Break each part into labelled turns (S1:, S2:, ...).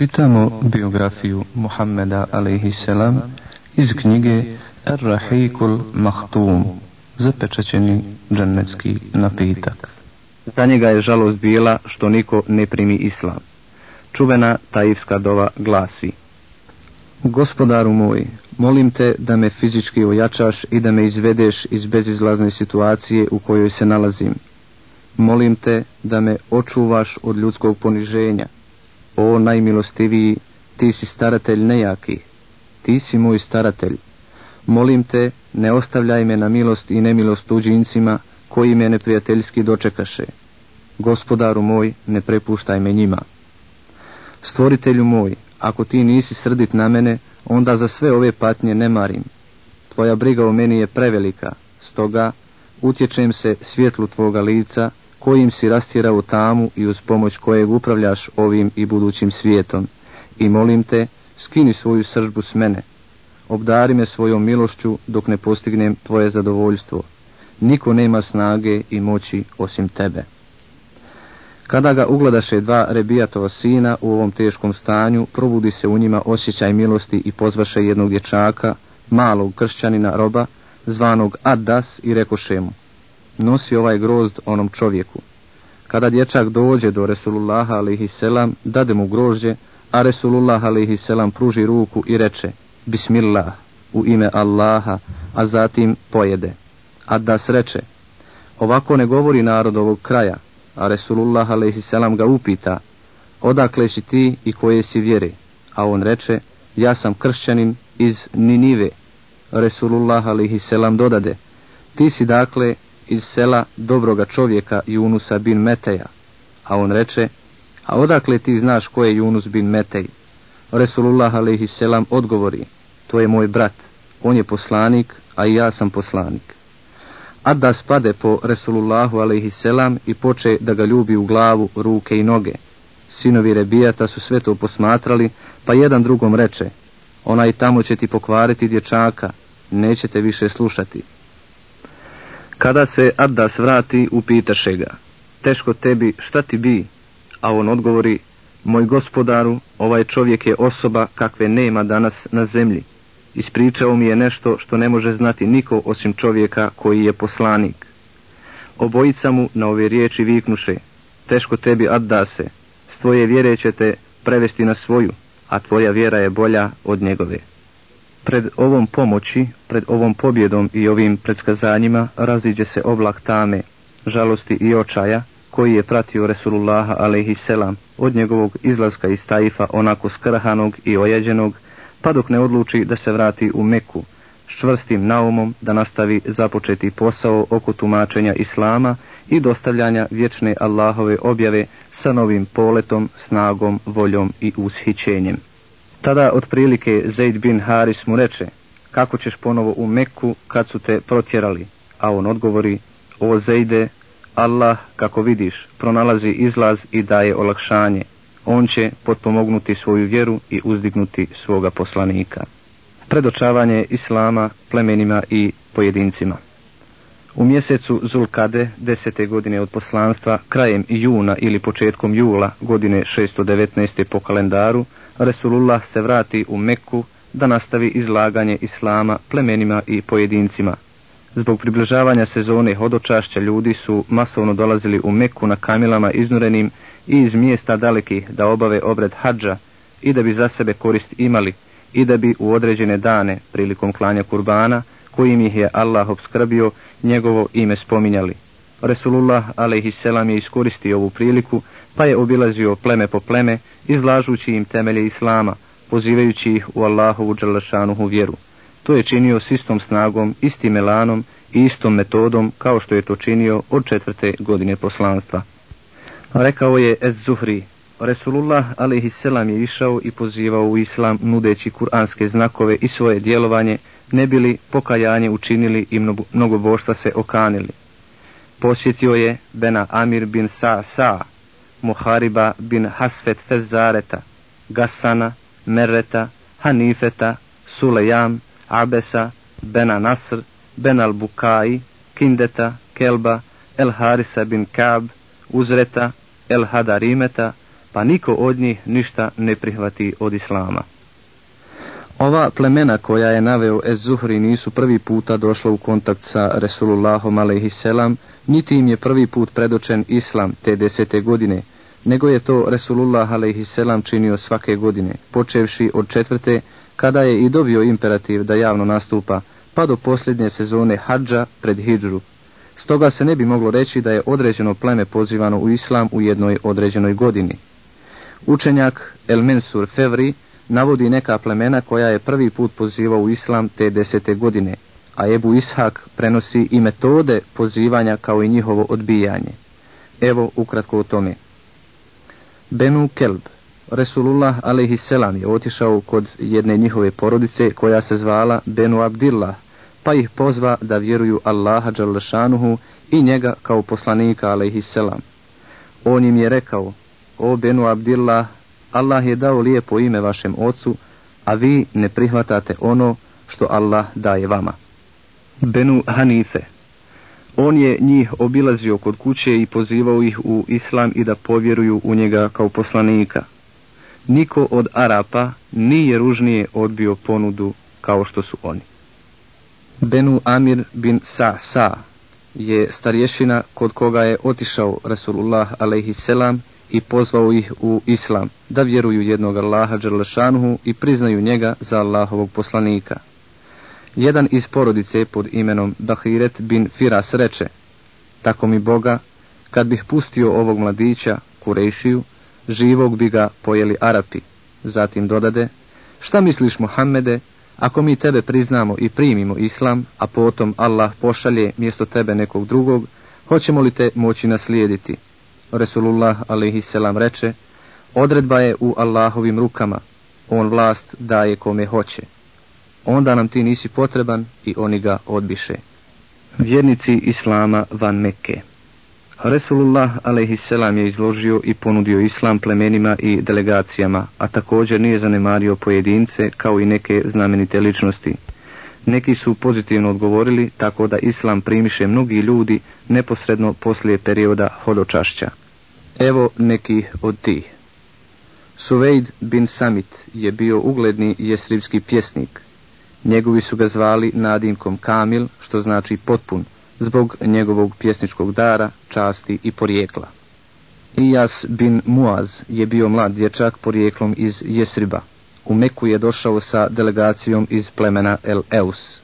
S1: Čitamo biografiju Muhammeda a.s. iz knjige Ar-Rahikul Mahtum, zapečaćeni džennetski napitak.
S2: Za njega je žalost bila što niko ne primi islam. Čuvena taifska dova glasi Gospodaru moj, molim te da me fizički ojačaš i da me izvedeš iz bezizlazne situacije u kojoj se nalazim. Molim te da me očuvaš od ljudskog poniženja. O najmilostiviji, ti si staratelj nejaki, ti si moj staratelj. Molim te, ne ostavljaj me na milost i nemilost tuđincima koji me neprijateljski dočekaše. Gospodaru moj, ne prepuštaj me njima. Stvoritelju moj, ako ti nisi srdit na mene, onda za sve ove patnje ne marim. Tvoja briga o meni je prevelika, stoga utječem se svjetlu tvoga lica, kojim si rastjerao tamu i uz pomoć kojeg upravljaš ovim i budućim svijetom. I molim te, skini svoju sržbu s mene. Obdari me svojom milošću dok ne postignem tvoje zadovoljstvo. Niko nema snage i moći osim tebe. Kada ga ugledaše dva rebijatova sina u ovom teškom stanju, probudi se u njima osjećaj milosti i pozvaše jednog dječaka, malog kršćanina roba, zvanog Addas i rekoše mu, nosi ovaj grozd onom čovjeku. Kada dječak dođe do Resulullaha alaihi selam, dade mu grožđe, a Resulullah alaihi selam pruži ruku i reče, Bismillah, u ime Allaha, a zatim pojede. Addas reče, ovako ne govori narod ovog kraja, a Resulullah a.s. ga upita, odakle si ti i koje si vjere? A on reče, ja sam kršćanin iz Ninive. Resulullah a.s. dodade, ti si dakle iz sela dobroga čovjeka Junusa bin Meteja. A on reče, a odakle ti znaš ko je Junus bin Metej? Resulullah a.s. odgovori, to je moj brat, on je poslanik, a i ja sam poslanik da spade po Resulullahu a.s. i poče da ga ljubi u glavu, ruke i noge. Sinovi Rebijata su sve to posmatrali, pa jedan drugom reče, onaj tamo će ti pokvariti dječaka, nećete više slušati. Kada se Addas vrati, upitaše ga, teško tebi, šta ti bi? A on odgovori, moj gospodaru, ovaj čovjek je osoba kakve nema danas na zemlji. Ispričao mi je nešto što ne može znati niko osim čovjeka koji je poslanik. Obojica mu na ove riječi viknuše, teško tebi se, s tvoje vjere će te prevesti na svoju, a tvoja vjera je bolja od njegove. Pred ovom pomoći, pred ovom pobjedom i ovim predskazanjima raziđe se oblak tame, žalosti i očaja, koji je pratio Resulullaha a.s. od njegovog izlaska iz Taifa onako skrhanog i ojeđenog, pa dok ne odluči da se vrati u Meku, s čvrstim naumom da nastavi započeti posao oko tumačenja Islama i dostavljanja vječne Allahove objave sa novim poletom, snagom, voljom i ushićenjem. Tada otprilike Zaid bin Haris mu reče, kako ćeš ponovo u Meku kad su te protjerali? A on odgovori, o Zejde, Allah, kako vidiš, pronalazi izlaz i daje olakšanje on će potpomognuti svoju vjeru i uzdignuti svoga poslanika. Predočavanje Islama plemenima i pojedincima. U mjesecu Zulkade, desete godine od poslanstva, krajem juna ili početkom jula godine 619. po kalendaru, Resulullah se vrati u Mekku da nastavi izlaganje Islama plemenima i pojedincima. Zbog približavanja sezone hodočašća ljudi su masovno dolazili u Mekku na kamilama iznurenim i iz mjesta dalekih da obave obred hadža i da bi za sebe korist imali i da bi u određene dane prilikom klanja kurbana kojim ih je Allah obskrbio njegovo ime spominjali. Resulullah a.s. je iskoristio ovu priliku pa je obilazio pleme po pleme izlažući im temelje Islama, pozivajući ih u Allahovu džalašanuhu vjeru. To je činio s istom snagom, istim elanom i istom metodom kao što je to činio od četvrte godine poslanstva. Rekao je Ez Zuhri, Resulullah a.s. je išao i pozivao u islam nudeći kuranske znakove i svoje djelovanje, ne bili pokajanje učinili i mnogo bošta se okanili. Posjetio je Bena Amir bin Sa Sa, Muhariba bin Hasfet Fezareta, Gassana, Merreta, Hanifeta, Sulejam, Abesa, Bena Nasr, Ben al-Bukai, Kindeta, Kelba, El Harisa bin Kab, Uzreta, El Hadarimeta, pa niko od njih ništa ne prihvati od islama.
S1: Ova plemena koja je naveo Ez Zuhri nisu prvi puta došla u kontakt sa Resulullahom a.s. niti im je prvi put predočen islam te desete godine, nego je to Resulullah a.s. činio svake godine, počevši od četvrte, kada je i dobio imperativ da javno nastupa, pa do posljednje sezone hađa pred hidžru. Stoga se ne bi moglo reći da je određeno pleme pozivano u islam u jednoj određenoj godini. Učenjak El Mensur Fevri navodi neka plemena koja je prvi put pozivao u islam te desete godine, a Ebu Ishak prenosi i metode pozivanja kao i njihovo odbijanje. Evo ukratko o tome. Benu Kelb, Resulullah a.s. je otišao kod jedne njihove porodice koja se zvala Benu Abdillah, pa ih pozva da vjeruju Allaha Đalešanuhu i njega kao poslanika a.s. On im je rekao, o Benu Abdillah, Allah je dao lijepo ime vašem ocu, a vi ne prihvatate ono što Allah daje vama.
S2: Benu Hanife On je njih obilazio kod kuće i pozivao ih u islam i da povjeruju u njega kao poslanika. Niko od Arapa nije ružnije odbio ponudu kao što su oni.
S1: Benu Amir bin Sa Sa je starješina kod koga je otišao Rasulullah a.s i pozvao ih u islam, da vjeruju jednog Allaha Đerlešanuhu i priznaju njega za Allahovog poslanika. Jedan iz porodice pod imenom Bahiret bin Firas reče, tako mi Boga, kad bih pustio ovog mladića, Kurejšiju, živog bi ga pojeli Arapi. Zatim dodade, šta misliš Muhammede, ako mi tebe priznamo i primimo islam, a potom Allah pošalje mjesto tebe nekog drugog, hoćemo li te moći naslijediti? Resulullah a.s. reče, odredba je u Allahovim rukama, on vlast daje kome hoće. Onda nam ti nisi potreban i oni ga odbiše.
S2: Vjernici Islama van Mekke Resulullah a.s. je izložio i ponudio islam plemenima i delegacijama, a također nije zanemario pojedince kao i neke znamenite ličnosti. Neki su pozitivno odgovorili tako da islam primiše mnogi ljudi neposredno poslije perioda hodočašća. Evo neki od tih. Suvejd bin Samit je bio ugledni jesribski pjesnik. Njegovi su ga zvali nadimkom Kamil, što znači potpun, zbog njegovog pjesničkog dara, časti i porijekla. Ijas bin Muaz je bio mlad dječak porijeklom iz Jesriba. U Meku je došao sa delegacijom iz plemena El Eus.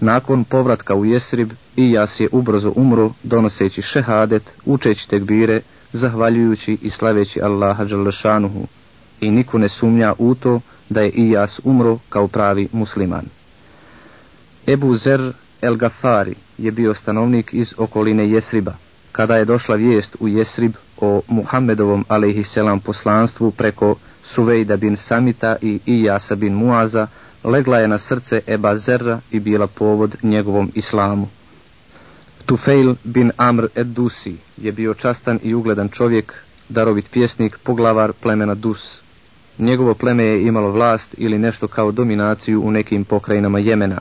S2: Nakon povratka u Jesrib, Ijas je ubrzo umro, donoseći šehadet, učeći tekbire, zahvaljujući i slaveći Allaha Đalešanuhu. I niko ne sumnja u to da je Ijas umro kao pravi musliman. Ebu Zer El Gafari je bio stanovnik iz okoline Jesriba. Kada je došla vijest u Jesrib o Muhammedovom alaihisselam poslanstvu preko Suvejda bin Samita i Ijasa bin Muaza, legla je na srce Eba Zerra i bila povod njegovom islamu. Tufail bin Amr ed-Dusi je bio častan i ugledan čovjek, darovit pjesnik, poglavar plemena Dus. Njegovo pleme je imalo vlast ili nešto kao dominaciju u nekim pokrajinama Jemena.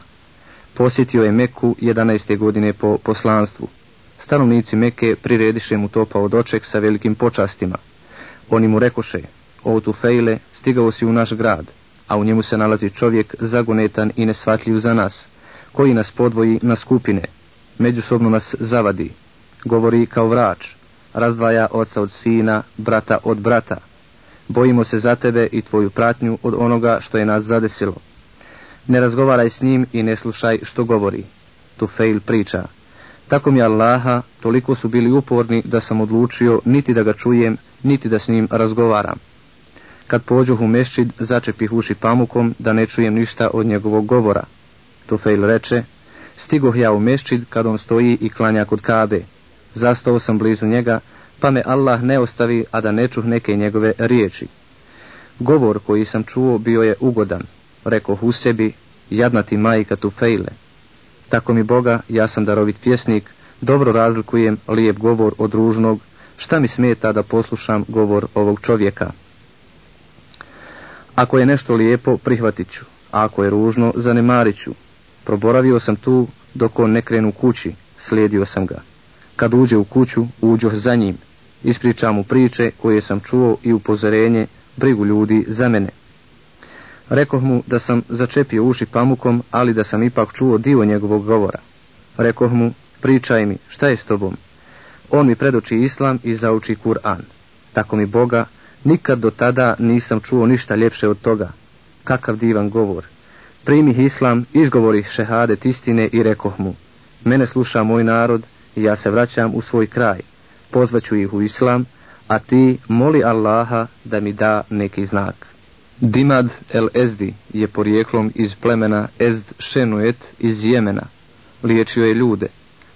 S2: Posjetio je Meku 11. godine po poslanstvu. Stanovnici Meke prirediše mu topao doček sa velikim počastima. Oni mu rekoše, o Tufejle, stigao si u naš grad, a u njemu se nalazi čovjek zagonetan i nesvatljiv za nas, koji nas podvoji na skupine, međusobno nas zavadi, govori kao vrač, razdvaja oca od sina, brata od brata. Bojimo se za tebe i tvoju pratnju od onoga što je nas zadesilo. Ne razgovaraj s njim i ne slušaj što govori. Tufejl priča. Tako mi Allaha, toliko su bili uporni da sam odlučio niti da ga čujem, niti da s njim razgovaram. Kad pođuh u mešćid, začepih uši pamukom da ne čujem ništa od njegovog govora. Tufejl reče, stigoh ja u mešćid kad on stoji i klanja kod kabe. Zastao sam blizu njega, pa me Allah ne ostavi, a da ne čuh neke njegove riječi. Govor koji sam čuo bio je ugodan, rekoh u sebi, jadna ti majka tu fejle. Tako mi Boga, ja sam darovit pjesnik, dobro razlikujem lijep govor od ružnog, šta mi smeta da poslušam govor ovog čovjeka. Ako je nešto lijepo, prihvatit ću, a ako je ružno, zanemarit ću. Proboravio sam tu dok on ne krenu kući, slijedio sam ga. Kad uđe u kuću, uđoh za njim.
S1: Ispričam mu priče koje sam čuo i upozorenje, brigu ljudi za mene. Rekoh mu da sam začepio uši pamukom, ali da sam ipak čuo dio njegovog govora. Rekoh mu, pričaj mi, šta je s tobom? On mi predoči islam i zauči Kur'an. Tako mi Boga, nikad do tada nisam čuo ništa ljepše od toga. Kakav divan govor. Primi islam, izgovori šehadet istine i rekoh mu, mene sluša moj narod i ja se vraćam u svoj kraj. Pozvaću ih u islam, a ti moli Allaha da mi da neki znak. Dimad el Ezdi je porijeklom iz plemena Ezd Šenuet iz Jemena. Liječio je ljude.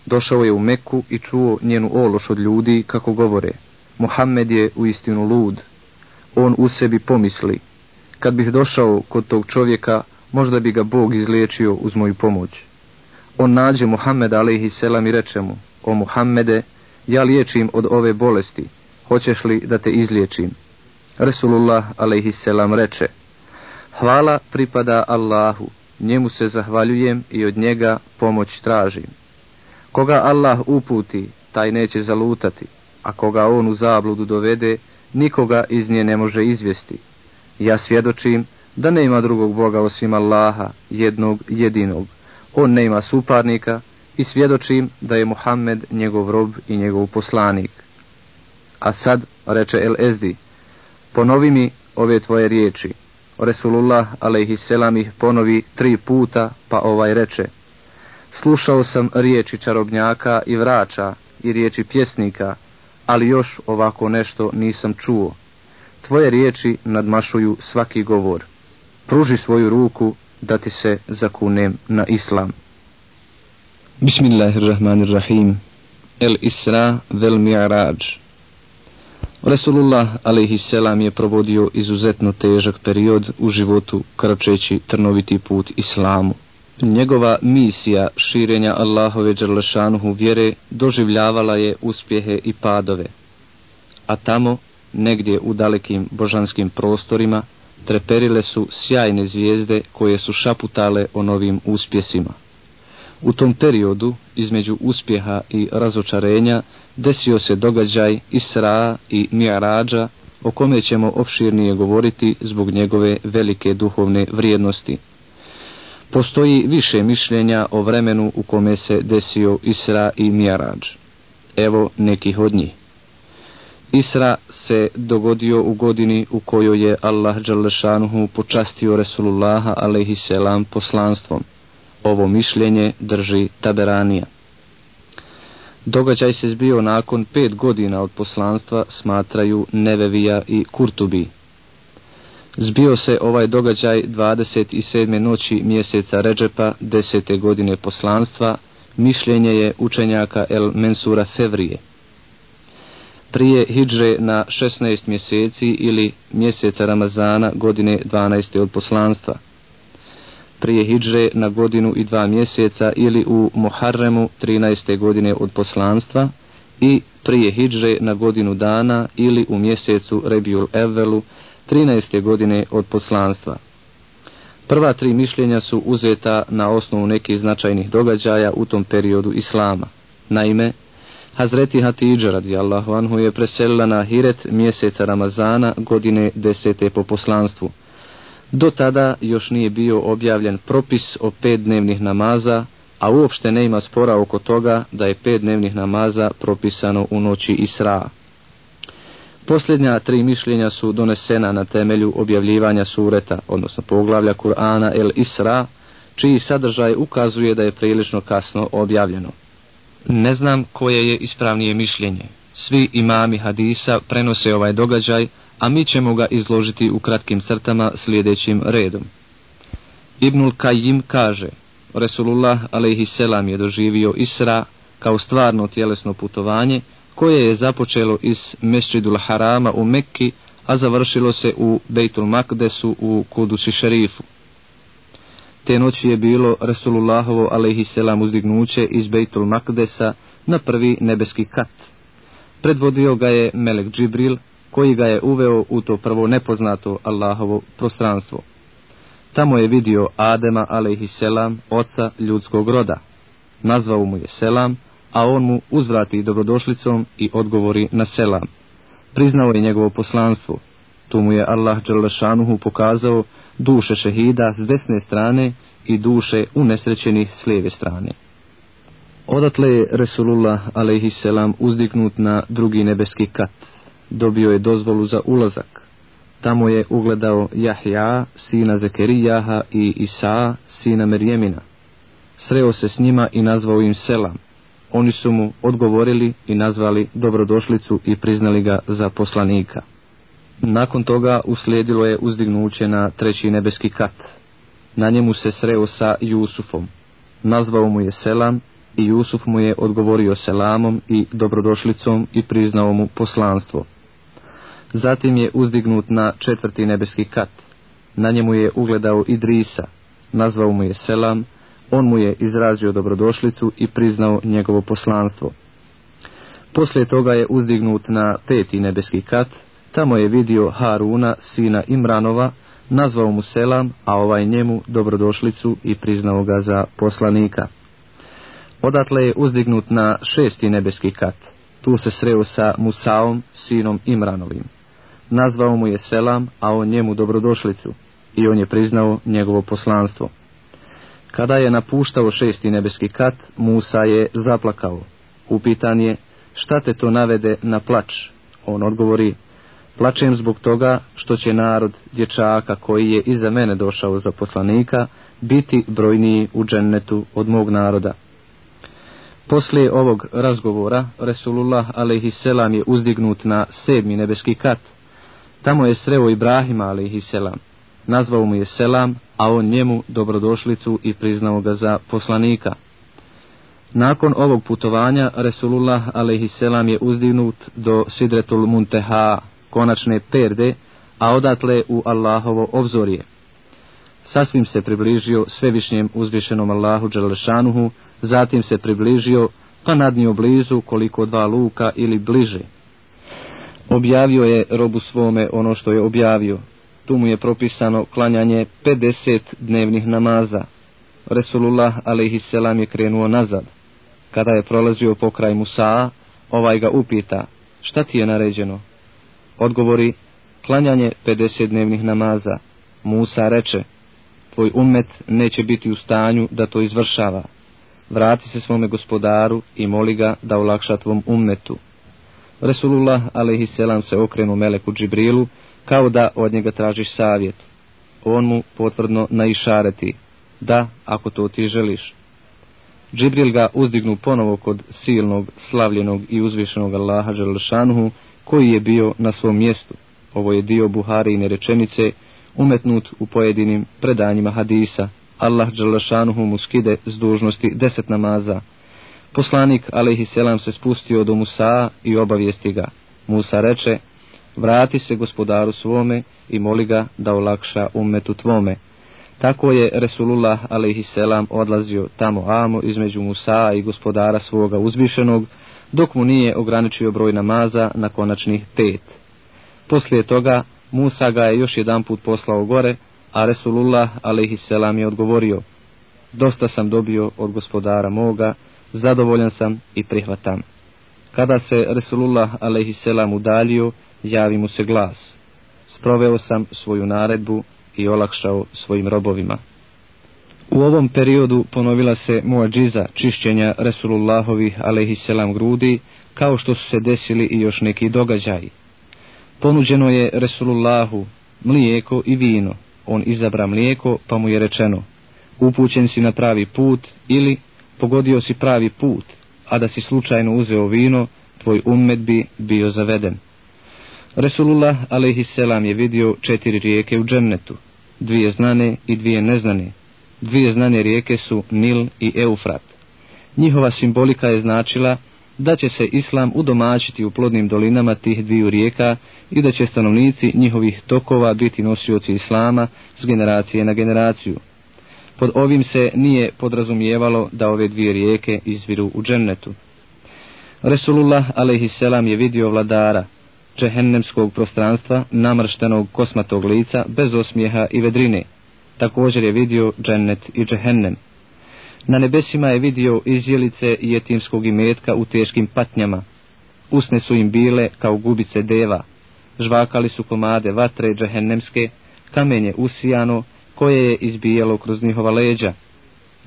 S1: Došao je u Meku i čuo njenu ološ od ljudi kako govore. Mohamed je u istinu lud. On u sebi pomisli. Kad bih došao kod tog čovjeka, možda bi ga Bog izliječio uz moju pomoć. On nađe Muhammed selam i reče mu, o Muhammede, ja liječim od ove bolesti, hoćeš li da te izliječim? Resulullah alaihisselam reče, hvala pripada Allahu, njemu se zahvaljujem i od njega pomoć tražim. Koga Allah uputi, taj neće zalutati, a koga on u zabludu dovede, nikoga iz nje ne može izvesti. Ja svjedočim da nema drugog Boga osim Allaha, jednog jedinog. On nema suparnika i svjedočim da je Muhammed njegov rob i njegov poslanik. A sad, reče El Ezdi, ponovi mi ove tvoje riječi. Resulullah alaihisselam ih ponovi tri puta, pa ovaj reče. Slušao sam riječi čarobnjaka i vrača i riječi pjesnika, ali još ovako nešto nisam čuo. Tvoje riječi nadmašuju svaki govor. Pruži svoju ruku da ti se zakunem na islam. Bismillahirrahmanirrahim. El Isra vel Mi'raj. Resulullah selam je provodio izuzetno težak period u životu kračeći trnoviti put islamu. Njegova misija širenja Allahove Đerlešanuhu vjere doživljavala je uspjehe i padove. A tamo, negdje u dalekim božanskim prostorima, treperile su sjajne zvijezde koje su šaputale o novim uspjesima. U tom periodu, između uspjeha i razočarenja, desio se događaj Isra i Mi'rađa, o kome ćemo opširnije govoriti zbog njegove velike duhovne vrijednosti. Postoji više mišljenja o vremenu u kome se desio Isra i Mi'rađ. Evo nekih od njih. Isra se dogodio u godini u kojoj je Allah Đalešanuhu počastio Resulullaha alaihisselam poslanstvom. Ovo mišljenje drži Taberanija. Događaj se zbio nakon pet godina od poslanstva, smatraju Nevevija i Kurtubi. Zbio se ovaj događaj 27. noći mjeseca Ređepa, desete godine poslanstva, mišljenje je učenjaka El Mensura Fevrije. Prije Hidže na 16 mjeseci ili mjeseca Ramazana godine 12. od poslanstva prije Hidže na godinu i dva mjeseca ili u Muharremu 13. godine od poslanstva i prije Hidže na godinu dana ili u mjesecu Rebiul Evvelu 13. godine od poslanstva. Prva tri mišljenja su uzeta na osnovu nekih značajnih događaja u tom periodu Islama. Naime, Hazreti Hatidža radijallahu anhu je preselila na Hiret mjeseca Ramazana godine desete po poslanstvu. Do tada još nije bio objavljen propis o pet dnevnih namaza, a uopšte ne ima spora oko toga da je pet dnevnih namaza propisano u noći Isra. Posljednja tri mišljenja su donesena na temelju objavljivanja sureta, odnosno poglavlja Kur'ana El Isra, čiji sadržaj ukazuje da je prilično kasno objavljeno. Ne znam koje je ispravnije mišljenje. Svi imami hadisa prenose ovaj događaj, a mi ćemo ga izložiti u kratkim crtama sljedećim redom. Ibnul Kajim kaže, Resulullah selam je doživio Isra kao stvarno tjelesno putovanje koje je započelo iz Mesčidul Harama u Mekki, a završilo se u Bejtul Makdesu u Kudusi Šerifu. Te noći je bilo Resulullahovo selam uzdignuće iz Bejtul Makdesa na prvi nebeski kat. Predvodio ga je Melek Džibril, koji ga je uveo u to prvo nepoznato Allahovo prostranstvo. Tamo je vidio Adema selam, oca ljudskog roda. Nazvao mu je selam,
S2: a on mu uzvrati dobrodošlicom i odgovori na selam. Priznao je njegovo poslanstvo. Tu mu je Allah Đalešanuhu pokazao duše šehida s desne strane i duše unesrećenih s lijeve strane. Odatle je Resulullah a.s. uzdignut na drugi nebeski kat. Dobio je dozvolu za ulazak. Tamo je ugledao Jahja, sina Zekerijaha i Isa, sina Merjemina. Sreo se s njima i nazvao im selam. Oni su mu odgovorili i nazvali dobrodošlicu i priznali ga za poslanika. Nakon toga uslijedilo je uzdignuće na treći nebeski kat. Na njemu se sreo sa Jusufom. Nazvao mu je selam i Jusuf mu je odgovorio selamom i dobrodošlicom i priznao mu poslanstvo. Zatim je uzdignut na četvrti nebeski kat. Na njemu je ugledao Idrisa, nazvao mu je selam, on mu je izrazio dobrodošlicu i priznao njegovo poslanstvo. Poslije toga je uzdignut na peti nebeski kat, tamo je vidio Haruna, sina Imranova, nazvao mu selam, a ovaj njemu dobrodošlicu i priznao ga za poslanika. Odatle je uzdignut na šesti nebeski kat. Tu se sreo sa Musaom, sinom Imranovim. Nazvao mu je selam, a on njemu dobrodošlicu i on je priznao njegovo poslanstvo. Kada je napuštao šesti nebeski kat, Musa je zaplakao. Upitan je, šta te to navede na plač? On odgovori, plačem zbog toga što će narod dječaka koji je iza mene došao za poslanika biti brojniji u džennetu od mog naroda. Poslije ovog razgovora, Resulullah a.s. je uzdignut na sedmi nebeski kat. Tamo je sreo Ibrahima a.s. Nazvao mu je selam, a on njemu dobrodošlicu i priznao ga za poslanika. Nakon ovog putovanja Resulullah a.s. je uzdignut do Sidretul Munteha, konačne perde, a odatle u Allahovo obzorje. Sasvim se približio svevišnjem uzvišenom Allahu Đalešanuhu, zatim se približio, pa nadnio blizu koliko dva luka ili bliže. Objavio je robu svome ono što je objavio, tu mu je propisano klanjanje 50 dnevnih namaza. Resulullah a.s. je krenuo nazad. Kada je prolazio pokraj Musa, ovaj ga upita, šta ti je naređeno? Odgovori, klanjanje 50 dnevnih namaza. Musa reče, tvoj umet neće biti u stanju da to izvršava. Vrati se svome gospodaru i moli ga da olakša tvom umetu. Resulullah a.s. se okrenu Meleku Džibrilu kao da od njega tražiš savjet. On mu potvrdno naišareti, da, ako to ti želiš. Džibril ga uzdignu ponovo kod silnog, slavljenog i uzvišenog Allaha Đalešanuhu, koji je bio na svom mjestu. Ovo je dio Buharijine rečenice, umetnut u pojedinim predanjima hadisa. Allah Đalešanuhu mu skide s dužnosti deset namaza. Poslanik, alaihi selam, se spustio do Musa i obavijesti ga. Musa reče, vrati se gospodaru svome i moli ga da olakša umetu tvome. Tako je Resulullah a.s. odlazio tamo amo između Musa i gospodara svoga uzvišenog, dok mu nije ograničio broj namaza na konačnih pet. Poslije toga Musa ga je još jedan put poslao gore, a Resulullah a.s. je odgovorio, dosta sam dobio od gospodara moga, zadovoljan sam i prihvatam. Kada se Resulullah a.s. udalio, javi mu se glas. Sproveo sam svoju naredbu i olakšao svojim robovima. U ovom periodu ponovila se muadžiza čišćenja Resulullahovih alaihisselam grudi, kao što su se desili i još neki događaji. Ponuđeno je Resulullahu mlijeko i vino. On izabra mlijeko, pa mu je rečeno, upućen si na pravi put ili pogodio si pravi put, a da si slučajno uzeo vino, tvoj ummet bi bio zaveden. Resulullah a.s. je vidio četiri rijeke u džennetu, dvije znane i dvije neznane. Dvije znane rijeke su Nil i Eufrat. Njihova simbolika je značila da će se islam udomačiti u plodnim dolinama tih dviju rijeka i da će stanovnici njihovih tokova biti nosioci islama s generacije na generaciju. Pod ovim se nije podrazumijevalo da ove dvije rijeke izviru u džennetu. Resulullah a.s. je vidio vladara, džehennemskog prostranstva, namrštenog kosmatog lica, bez osmijeha i vedrine. Također je vidio džennet i džehennem. Na nebesima je vidio izjelice jetimskog imetka u teškim patnjama. Usne su im bile kao gubice deva. Žvakali su komade vatre džahennemske, kamenje usijano, koje je izbijalo kroz njihova leđa.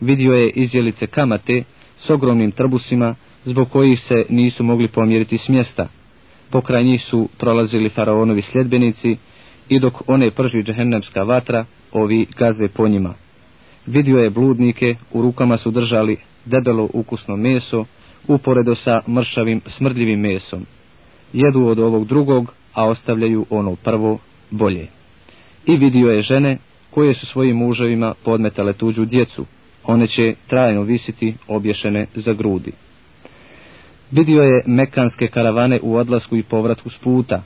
S2: Vidio je izjelice kamate s ogromnim trbusima, zbog kojih se nisu mogli pomjeriti s mjesta. Pokraj njih su prolazili faraonovi sljedbenici i dok one prži džehennemska vatra, ovi gaze po njima. Vidio je bludnike, u rukama su držali debelo ukusno meso, uporedo sa mršavim smrdljivim mesom. Jedu od ovog drugog, a ostavljaju ono prvo bolje. I vidio je žene koje su svojim muževima podmetale tuđu djecu. One će trajno visiti obješene za grudi. Vidio je mekanske karavane u odlasku i povratku s puta.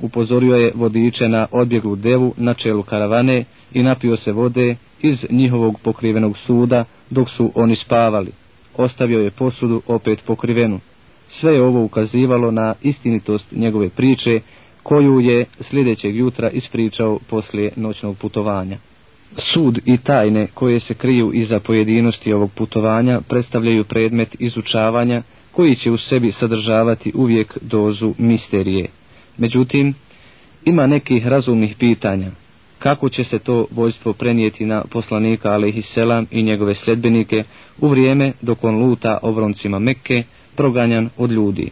S2: Upozorio je vodiče na odbjeglu devu na čelu karavane i napio se vode iz njihovog pokrivenog suda dok su oni spavali. Ostavio je posudu opet pokrivenu. Sve je ovo ukazivalo na istinitost njegove priče koju je sljedećeg jutra ispričao poslije noćnog putovanja. Sud i tajne koje se kriju iza pojedinosti ovog putovanja predstavljaju predmet izučavanja koji će u sebi sadržavati uvijek dozu misterije. Međutim, ima nekih razumnih pitanja. Kako će se to vojstvo prenijeti na poslanika alaihisselam i njegove sljedbenike u vrijeme dok on luta obroncima Mekke, proganjan od ljudi?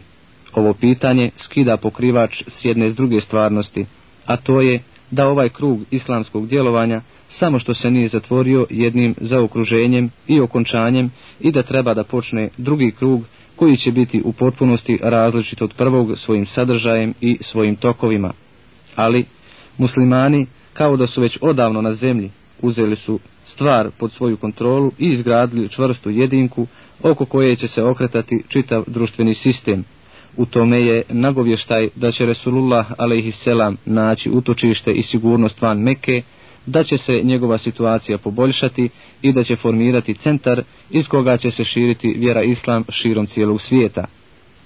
S2: Ovo pitanje skida pokrivač s jedne s druge stvarnosti, a to je da ovaj krug islamskog djelovanja samo što se nije zatvorio jednim zaokruženjem i okončanjem i da treba da počne drugi krug koji će biti u potpunosti različit od prvog svojim sadržajem i svojim tokovima. Ali muslimani kao da su već odavno na zemlji uzeli su stvar pod svoju kontrolu i izgradili čvrstu jedinku oko koje će se okretati čitav društveni sistem. U tome je nagovještaj da će Resulullah a.s. naći utočište i sigurnost van Mekke da će se njegova situacija poboljšati i da će formirati centar iz koga će se širiti vjera islam širom cijelog svijeta.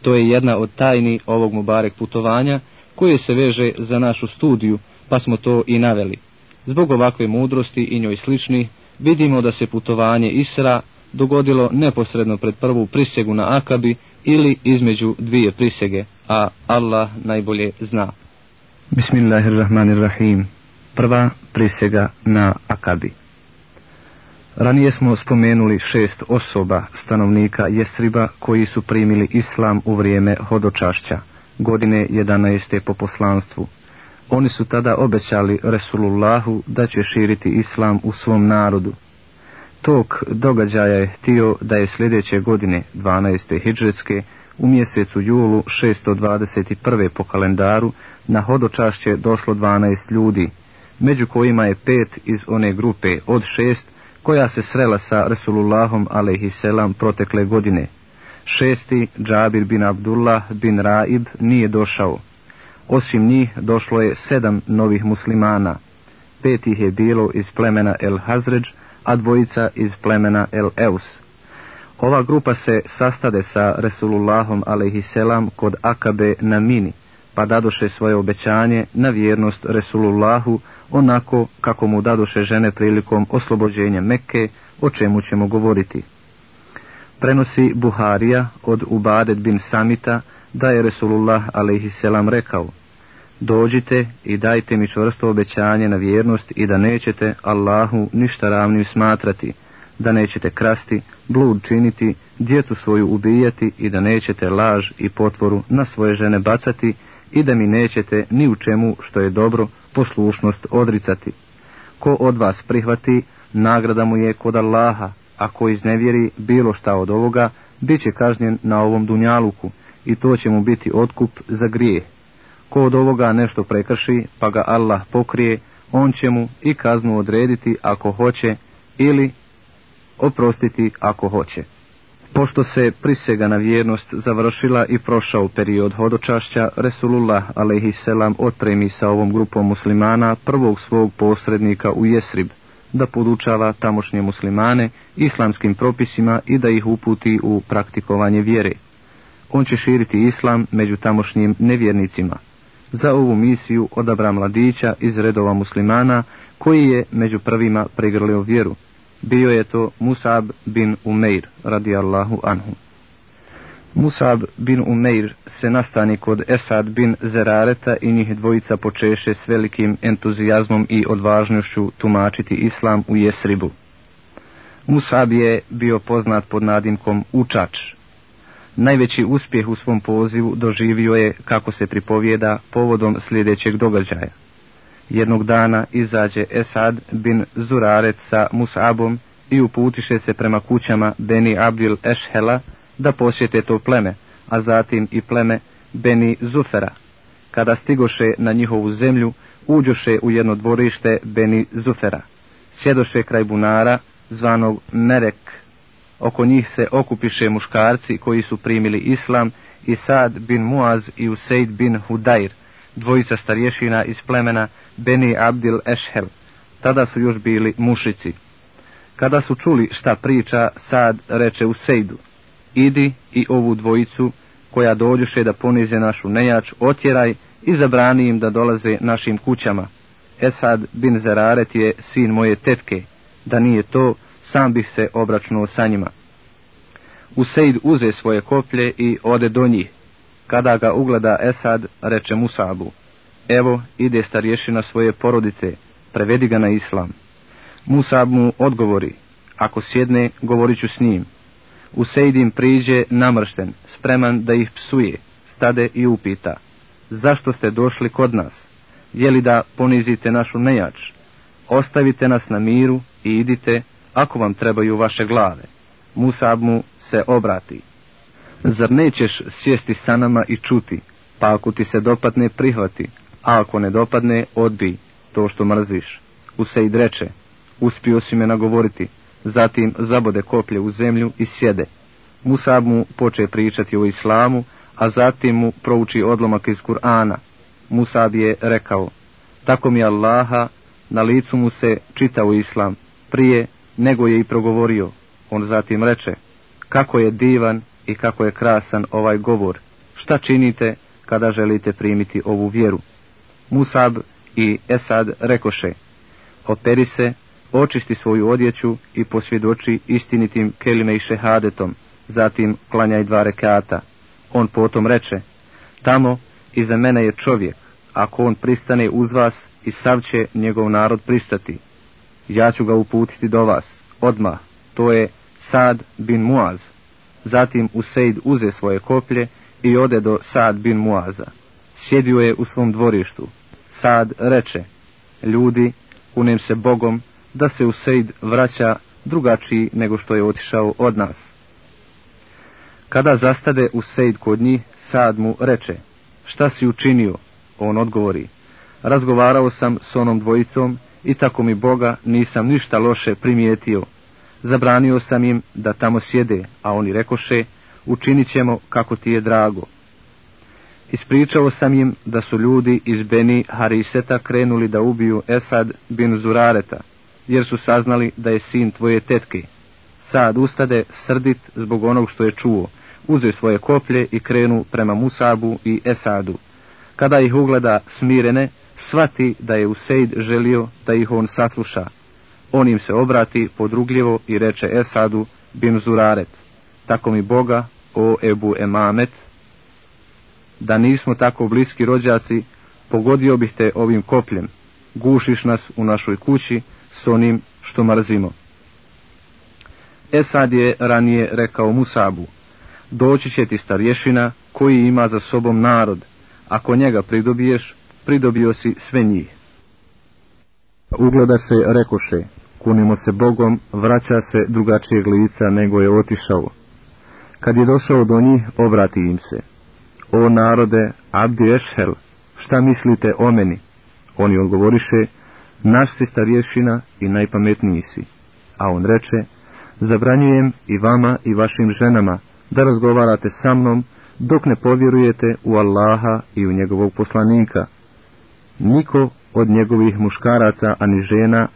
S2: To je jedna od tajni ovog Mubarek putovanja koje se veže za našu studiju, pa smo to i naveli. Zbog ovakve mudrosti i njoj slični, vidimo da se putovanje Isra dogodilo neposredno pred prvu prisegu na Akabi ili između dvije prisege, a Allah najbolje zna.
S1: Bismillahirrahmanirrahim prva prisega na Akabi. Ranije smo spomenuli šest osoba stanovnika Jesriba koji su primili islam u vrijeme hodočašća, godine 11. po poslanstvu. Oni su tada obećali Resulullahu da će širiti islam u svom narodu. Tok događaja je htio da je sljedeće godine 12. hidžetske u mjesecu julu 621. po kalendaru na hodočašće došlo 12 ljudi, među kojima je pet iz one grupe od šest koja se srela sa Resulullahom selam protekle godine. Šesti, Džabir bin Abdullah bin Raib, nije došao. Osim njih došlo je sedam novih muslimana. Pet ih je bilo iz plemena El Hazređ, a dvojica iz plemena El Eus. Ova grupa se sastade sa Resulullahom selam kod Akabe na Mini, pa dadoše svoje obećanje na vjernost Resulullahu onako kako mu dadoše žene prilikom oslobođenja Mekke, o čemu ćemo govoriti. Prenosi Buharija od Ubadet bin Samita da je Resulullah a.s. rekao Dođite i dajte mi čvrsto obećanje na vjernost i da nećete Allahu ništa ravnim smatrati, da nećete krasti, blud činiti, djetu svoju ubijati i da nećete laž i potvoru na svoje žene bacati i da mi nećete ni u čemu što je dobro poslušnost odricati. Ko od vas prihvati, nagrada mu je kod Allaha, a ko iznevjeri bilo šta od ovoga, bit će kažnjen na ovom dunjaluku i to će mu biti otkup za grije. Ko od ovoga nešto prekrši, pa ga Allah pokrije, on će mu i kaznu odrediti ako hoće ili oprostiti ako hoće. Pošto se prisega na vjernost završila i prošao period hodočašća, Resulullah a.s. otremi sa ovom grupom muslimana prvog svog posrednika u Jesrib, da podučava tamošnje muslimane islamskim propisima i da ih uputi u praktikovanje vjere. On će širiti islam među tamošnjim nevjernicima. Za ovu misiju odabra mladića iz redova muslimana koji je među prvima pregrlio vjeru
S2: Bio je to Musab bin Umeir, radijallahu anhu. Musab bin Umeir se nastani kod Esad bin Zerareta i njih dvojica počeše s velikim entuzijazmom i odvažnošću tumačiti islam u Jesribu. Musab je bio poznat pod nadimkom Učač. Najveći uspjeh u svom pozivu doživio je, kako se pripovijeda, povodom sljedećeg događaja. Jednog dana izađe Esad bin Zuraret sa Musabom i uputiše se prema kućama Beni Abdil Eshela da posjete to pleme, a zatim i pleme Beni Zufera. Kada stigoše na njihovu zemlju, uđoše u jedno dvorište Beni Zufera. Sjedoše kraj bunara, zvanog Merek. Oko njih se okupiše muškarci koji su primili islam i Sad bin Muaz i Useid bin Hudair, dvojica starješina iz plemena Beni Abdil Eshel. Tada su još bili mušici. Kada su čuli šta priča, Sad reče Useidu, idi i ovu dvojicu koja dođuše da ponize našu nejač, otjeraj i zabrani im da dolaze našim kućama. Esad bin Zeraret je sin moje tetke, da nije to, sam bih se obračnuo sa njima. Useid uze svoje koplje i ode do njih. Kada ga ugleda Esad, reče Musabu, evo ide starješina svoje porodice, prevedi ga na islam. Musab mu odgovori, ako sjedne, govorit ću s njim. Useid im priđe namršten, spreman da ih psuje, stade i upita, zašto ste došli kod nas? Je li da ponizite našu nejač? Ostavite nas na miru i idite, ako vam trebaju vaše glave. Musab mu se obrati. Zar nećeš sjesti sa nama i čuti, pa ako ti se dopadne prihvati, a ako ne dopadne odbij to što mrziš. Useid reče, uspio si me nagovoriti, zatim zabode koplje u zemlju i sjede. Musab mu poče pričati o islamu, a zatim mu prouči odlomak iz Kur'ana. Musab je rekao, tako mi Allaha, na licu mu se čitao islam, prije nego je i progovorio. On zatim reče, kako je divan i kako je krasan ovaj govor, šta činite kada želite primiti ovu vjeru. Musab i Esad rekoše, operi se, očisti svoju odjeću i posvjedoči istinitim kelime i šehadetom, zatim klanjaj dva rekata. On potom reče, tamo iza mene je čovjek, ako on pristane uz vas i sav će njegov narod pristati. Ja ću ga uputiti do vas, odmah, to je Sad bin Muaz. Zatim Useid uze svoje koplje i ode do Sad bin Muaza. Sjedio je u svom dvorištu. Sad reče, ljudi, kunem se Bogom, da se Useid vraća drugačiji nego što je otišao od nas. Kada zastade Useid kod njih, Sad mu reče, šta si učinio? On odgovori, razgovarao sam s onom dvojicom i tako mi Boga nisam ništa loše primijetio. Zabranio sam im da tamo sjede, a oni rekoše, učinit ćemo kako ti je drago. Ispričao sam im da su ljudi iz Beni Hariseta krenuli da ubiju Esad bin Zurareta, jer su saznali da je sin tvoje tetke. Sad ustade srdit zbog onog što je čuo, uze svoje koplje i krenu prema Musabu i Esadu. Kada ih ugleda smirene, shvati da je Useid želio da ih on sasluša. On im se obrati podrugljivo i reče Esadu bin Zuraret, tako mi Boga, o Ebu Emamet, da nismo tako bliski rođaci, pogodio bih te ovim kopljem, gušiš nas u našoj kući s onim što mrzimo. Esad je ranije rekao Musabu, doći će ti starješina koji ima za sobom narod, ako njega pridobiješ, pridobio si sve njih. Ugleda se rekoše, kunimo se Bogom, vraća se drugačijeg lica nego je otišao. Kad je došao do njih, obrati im se. O narode, Abdi Ešhel, šta mislite o meni? Oni odgovoriše, naš si starješina i najpametniji si. A on reče, zabranjujem i vama i vašim ženama da razgovarate sa mnom dok ne povjerujete u Allaha i u njegovog poslanika. Niko od njegovih muškaraca, ani žena,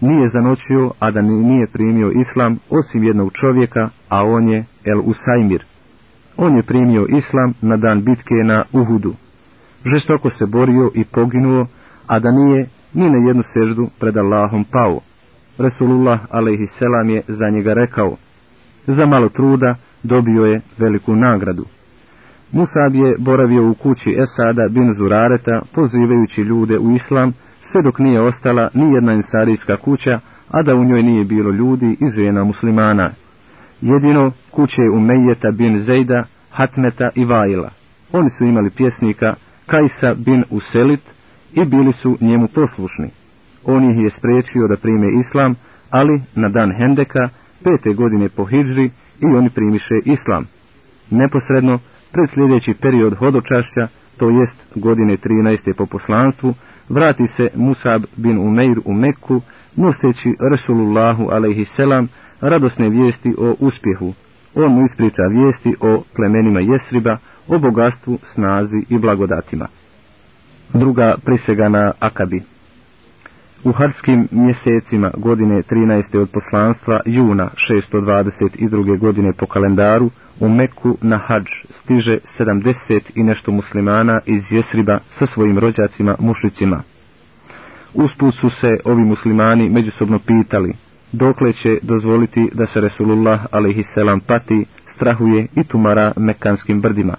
S2: nije zanoćio, a da nije primio islam, osim jednog čovjeka, a on je El Usajmir. On je primio islam na dan bitke na Uhudu. Žestoko se borio i poginuo, a da nije ni na jednu seždu pred Allahom pao. Resulullah a.s. je za njega rekao, za malo truda dobio je veliku nagradu. Musab je boravio u kući Esada bin Zurareta, pozivajući ljude u islam, sve dok nije ostala ni jedna ensarijska kuća, a da u njoj nije bilo ljudi i žena muslimana. Jedino kuće Umejeta bin Zejda, Hatmeta i Vajla. Oni su imali pjesnika Kajsa bin Uselit i bili su njemu poslušni. On ih je spriječio da prime islam, ali na dan Hendeka, pete godine po Hidžri, i oni primiše islam. Neposredno, pred sljedeći period hodočašća, to jest godine 13. po poslanstvu, vrati se Musab bin Umeir u Mekku, noseći Rasulullahu alaihi radosne vijesti o uspjehu. On mu ispriča vijesti o plemenima Jesriba, o bogatstvu, snazi i blagodatima. Druga prisega na Akabi. U harskim mjesecima godine 13. od poslanstva juna 622. godine po kalendaru u Meku na hađ stiže 70 i nešto muslimana iz Jesriba sa svojim rođacima mušicima. Usput su se ovi muslimani međusobno pitali dokle će dozvoliti da se Resulullah a.s. pati, strahuje i tumara mekanskim brdima.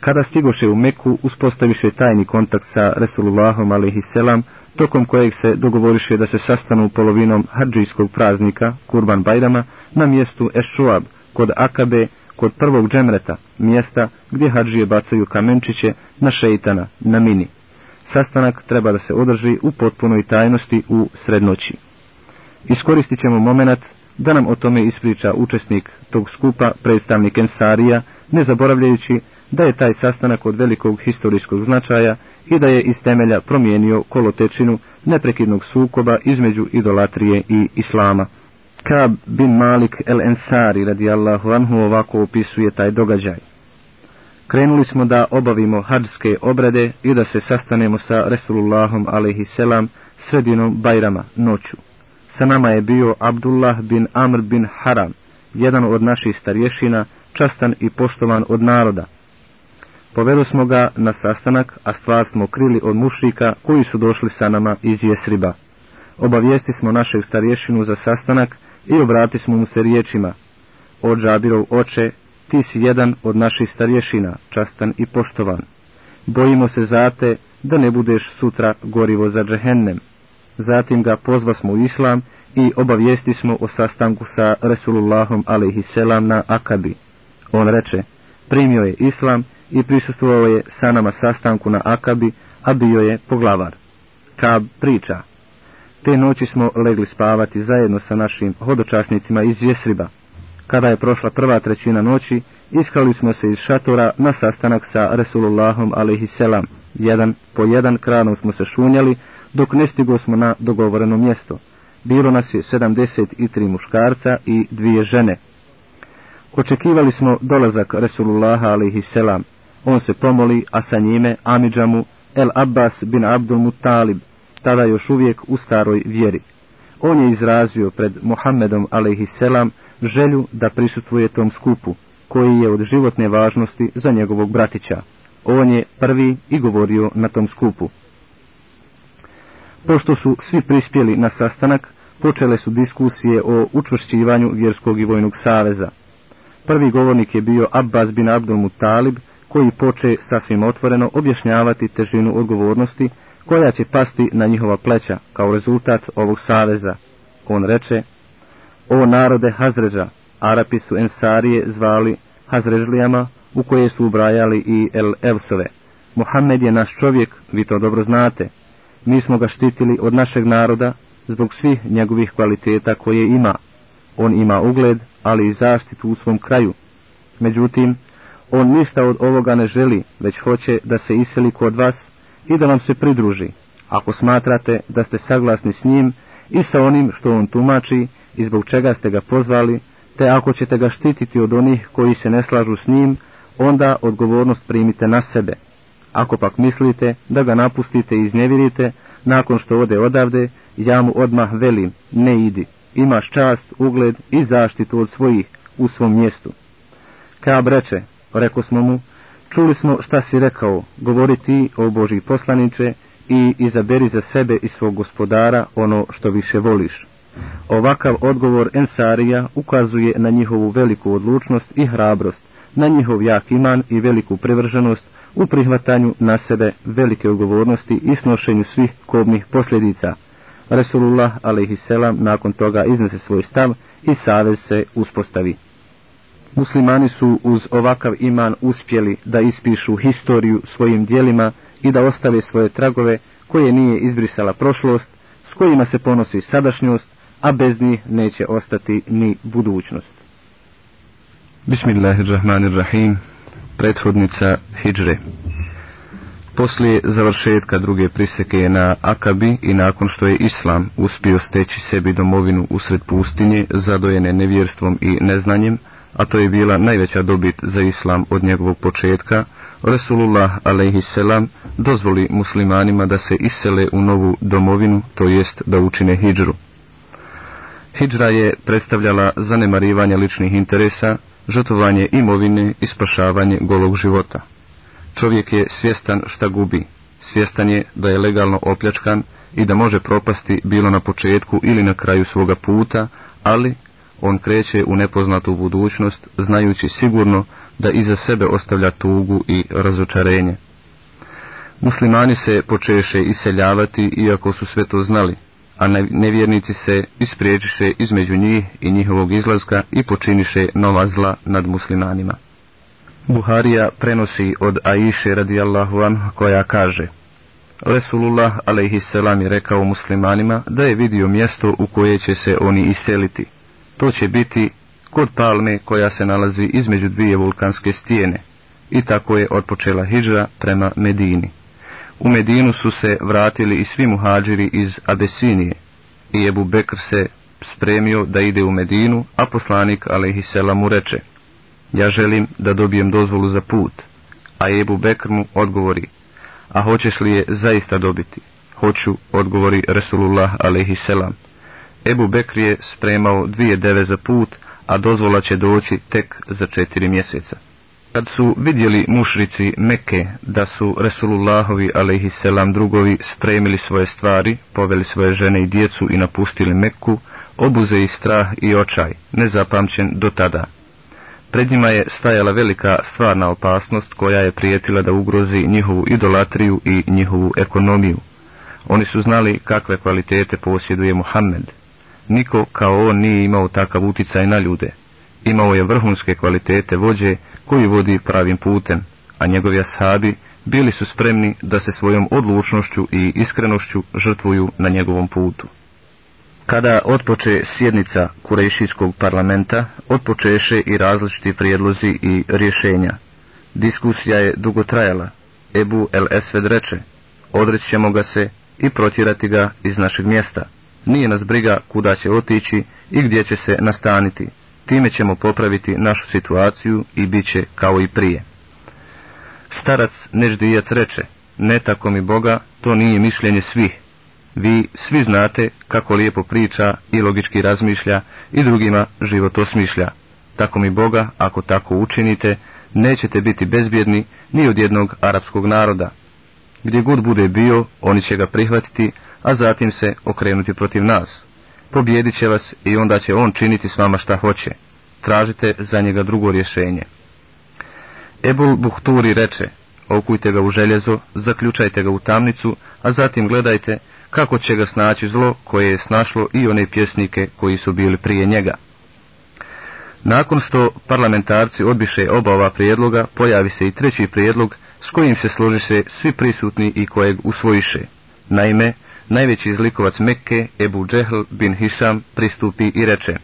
S2: Kada stigoše u Meku, uspostaviše tajni kontakt sa Resulullahom a.s tokom kojeg se dogovoriše da se sastanu polovinom hadžijskog praznika, Kurban Bajrama, na mjestu Ešuab, kod Akabe, kod prvog džemreta, mjesta gdje hađije bacaju kamenčiće na šeitana, na mini. Sastanak treba da se održi u potpunoj tajnosti u srednoći. Iskoristit ćemo moment da nam o tome ispriča učesnik tog skupa, predstavnik Ensarija, ne zaboravljajući da je taj sastanak od velikog historijskog značaja i da je iz temelja promijenio kolotečinu neprekidnog sukoba između idolatrije i islama. Kab bin Malik el Ensari radijallahu anhu ovako opisuje taj događaj. Krenuli smo da obavimo hađske obrede i da se sastanemo sa Resulullahom selam sredinom Bajrama noću. Sa nama je bio Abdullah bin Amr bin Haram, jedan od naših starješina, častan i poštovan od naroda, Poveli smo ga na sastanak, a stvar smo krili od mušika koji su došli sa nama iz Jesriba. Obavijesti smo našeg starješinu za sastanak i obrati smo mu se riječima. O Džabirov oče, ti si jedan od naših starješina, častan i poštovan. Bojimo se zate da ne budeš sutra gorivo za džehennem. Zatim ga pozva smo u islam i obavijesti smo o sastanku sa Resulullahom a.s. na Akabi. On reče, primio je islam i prisustvovao je sa nama sastanku na Akabi, a bio je poglavar. Kab priča. Te noći smo legli spavati zajedno sa našim hodočasnicima iz Jesriba. Kada je prošla prva trećina noći, iskali smo se iz šatora na sastanak sa Resulullahom a.s. Jedan po jedan kranom smo se šunjali, dok ne stigo smo na dogovoreno mjesto. Bilo nas je 73 muškarca i dvije žene. Očekivali smo dolazak Resulullaha a.s. On se pomoli, a sa njime Amidžamu El Abbas bin Abdul Muttalib, tada još uvijek u staroj vjeri. On je izrazio pred Muhammedom a.s. želju da prisustvuje tom skupu, koji je od životne važnosti za njegovog bratića. On je prvi i govorio na tom skupu. Pošto su svi prispjeli na sastanak, počele su diskusije o učvršćivanju vjerskog i vojnog saveza. Prvi govornik je bio Abbas bin Abdul Muttalib, koji poče sasvim otvoreno objašnjavati težinu odgovornosti koja će pasti na njihova pleća kao rezultat ovog saveza. On reče, o narode Hazređa, Arapi su Ensarije zvali Hazrežlijama, u koje su ubrajali i El Evsove. Mohamed je naš čovjek, vi to dobro znate. Mi smo ga štitili od našeg naroda zbog svih njegovih kvaliteta koje ima. On ima ugled, ali i zaštitu u svom kraju. Međutim, on ništa od ovoga ne želi, već hoće da se iseli kod vas i da vam se pridruži, ako smatrate da ste saglasni s njim i sa onim što on tumači i zbog čega ste ga pozvali, te ako ćete ga štititi od onih koji se ne slažu s njim, onda odgovornost primite na sebe. Ako pak mislite da ga napustite i iznjevirite, nakon što ode odavde, ja mu odmah velim, ne idi, imaš čast, ugled i zaštitu od svojih u svom mjestu. Kab reče, Reko smo mu, čuli smo šta si rekao, govori ti o Boži poslaniče i izaberi za sebe i svog gospodara ono što više voliš. Ovakav odgovor Ensarija ukazuje na njihovu veliku odlučnost i hrabrost, na njihov jak iman i veliku privrženost u prihvatanju na sebe velike odgovornosti i snošenju svih kobnih posljedica. Resulullah a.s. nakon toga iznese svoj stav i savez se uspostavi. Muslimani su uz ovakav iman uspjeli da ispišu historiju svojim dijelima i da ostave svoje tragove koje nije izbrisala prošlost, s kojima se ponosi sadašnjost, a bez njih neće ostati ni budućnost.
S1: Bismillahirrahmanirrahim, prethodnica Hidžre. Poslije završetka druge priseke na Akabi i nakon što je Islam uspio steći sebi domovinu usred pustinje zadojene nevjerstvom i neznanjem, a to je bila najveća dobit za Islam od njegovog početka, Resulullah a.s. dozvoli muslimanima da se isele u novu domovinu, to jest da učine hijđru. Hidžra je predstavljala zanemarivanje ličnih interesa, žrtvovanje imovine i spašavanje golog života. Čovjek je svjestan šta gubi, svjestan je da je legalno opljačkan i da može propasti bilo na početku ili na kraju svoga puta, ali on kreće u nepoznatu budućnost, znajući sigurno da iza sebe ostavlja tugu i razočarenje. Muslimani se počeše iseljavati, iako su sve to znali, a nevjernici se ispriječiše između njih i njihovog izlaska i počiniše nova zla nad muslimanima. Buharija prenosi od Aiše radijallahu an koja kaže Resulullah alaihisselam je rekao muslimanima da je vidio mjesto u koje će se oni iseliti. To će biti kod palme koja se nalazi između dvije vulkanske stijene i tako je otpočela hijđa prema Medini. U Medinu su se vratili i svi muhađiri iz Abesinije i Ebu Bekr se spremio da ide u Medinu, a poslanik alaihisselam mu reče ja želim da dobijem dozvolu za put, a Ebu Bekr mu odgovori, a hoćeš li je zaista dobiti? Hoću, odgovori Resulullah alaihisselam. Ebu Bekr je spremao dvije deve za put, a dozvola će doći tek za četiri mjeseca. Kad su vidjeli mušrici Meke da su Resulullahovi alaihisselam drugovi spremili svoje stvari, poveli svoje žene i djecu i napustili Mekku, obuze i strah i očaj, nezapamćen do tada. Pred njima je stajala velika stvarna opasnost koja je prijetila da ugrozi njihovu idolatriju i njihovu ekonomiju. Oni su znali kakve kvalitete posjeduje Muhammed. Niko kao on nije imao takav utjecaj na ljude. Imao je vrhunske kvalitete vođe koji vodi pravim putem, a njegovi ashabi bili su spremni da se svojom odlučnošću i iskrenošću žrtvuju na njegovom putu. Kada otpoče sjednica Kurešijskog parlamenta, otpočeše i različiti prijedlozi i rješenja. Diskusija je dugo trajala. Ebu el Esved reče, odrećemo ga se i protjerati ga iz našeg mjesta. Nije nas briga kuda će otići i gdje će se nastaniti. Time ćemo popraviti našu situaciju i bit će kao i prije. Starac Neždijac reče, ne tako mi Boga, to nije mišljenje svih. Vi svi znate kako lijepo priča i logički razmišlja i drugima život osmišlja. Tako mi Boga, ako tako učinite, nećete biti bezbjedni ni od jednog arapskog naroda. Gdje god bude bio, oni će ga prihvatiti, a zatim se okrenuti protiv nas. Pobjedit će vas i onda će on činiti s vama šta hoće. Tražite za njega drugo rješenje. Ebul Buhturi reče, okujte ga u željezo, zaključajte ga u tamnicu, a zatim gledajte kako će ga snaći zlo koje je snašlo i one pjesnike koji su bili prije njega. Nakon što parlamentarci odbiše oba ova prijedloga, pojavi se i treći prijedlog s kojim se složiše svi prisutni i kojeg usvojiše. Naime, najveći izlikovac Mekke, Ebu Džehl bin Hišam, pristupi i reče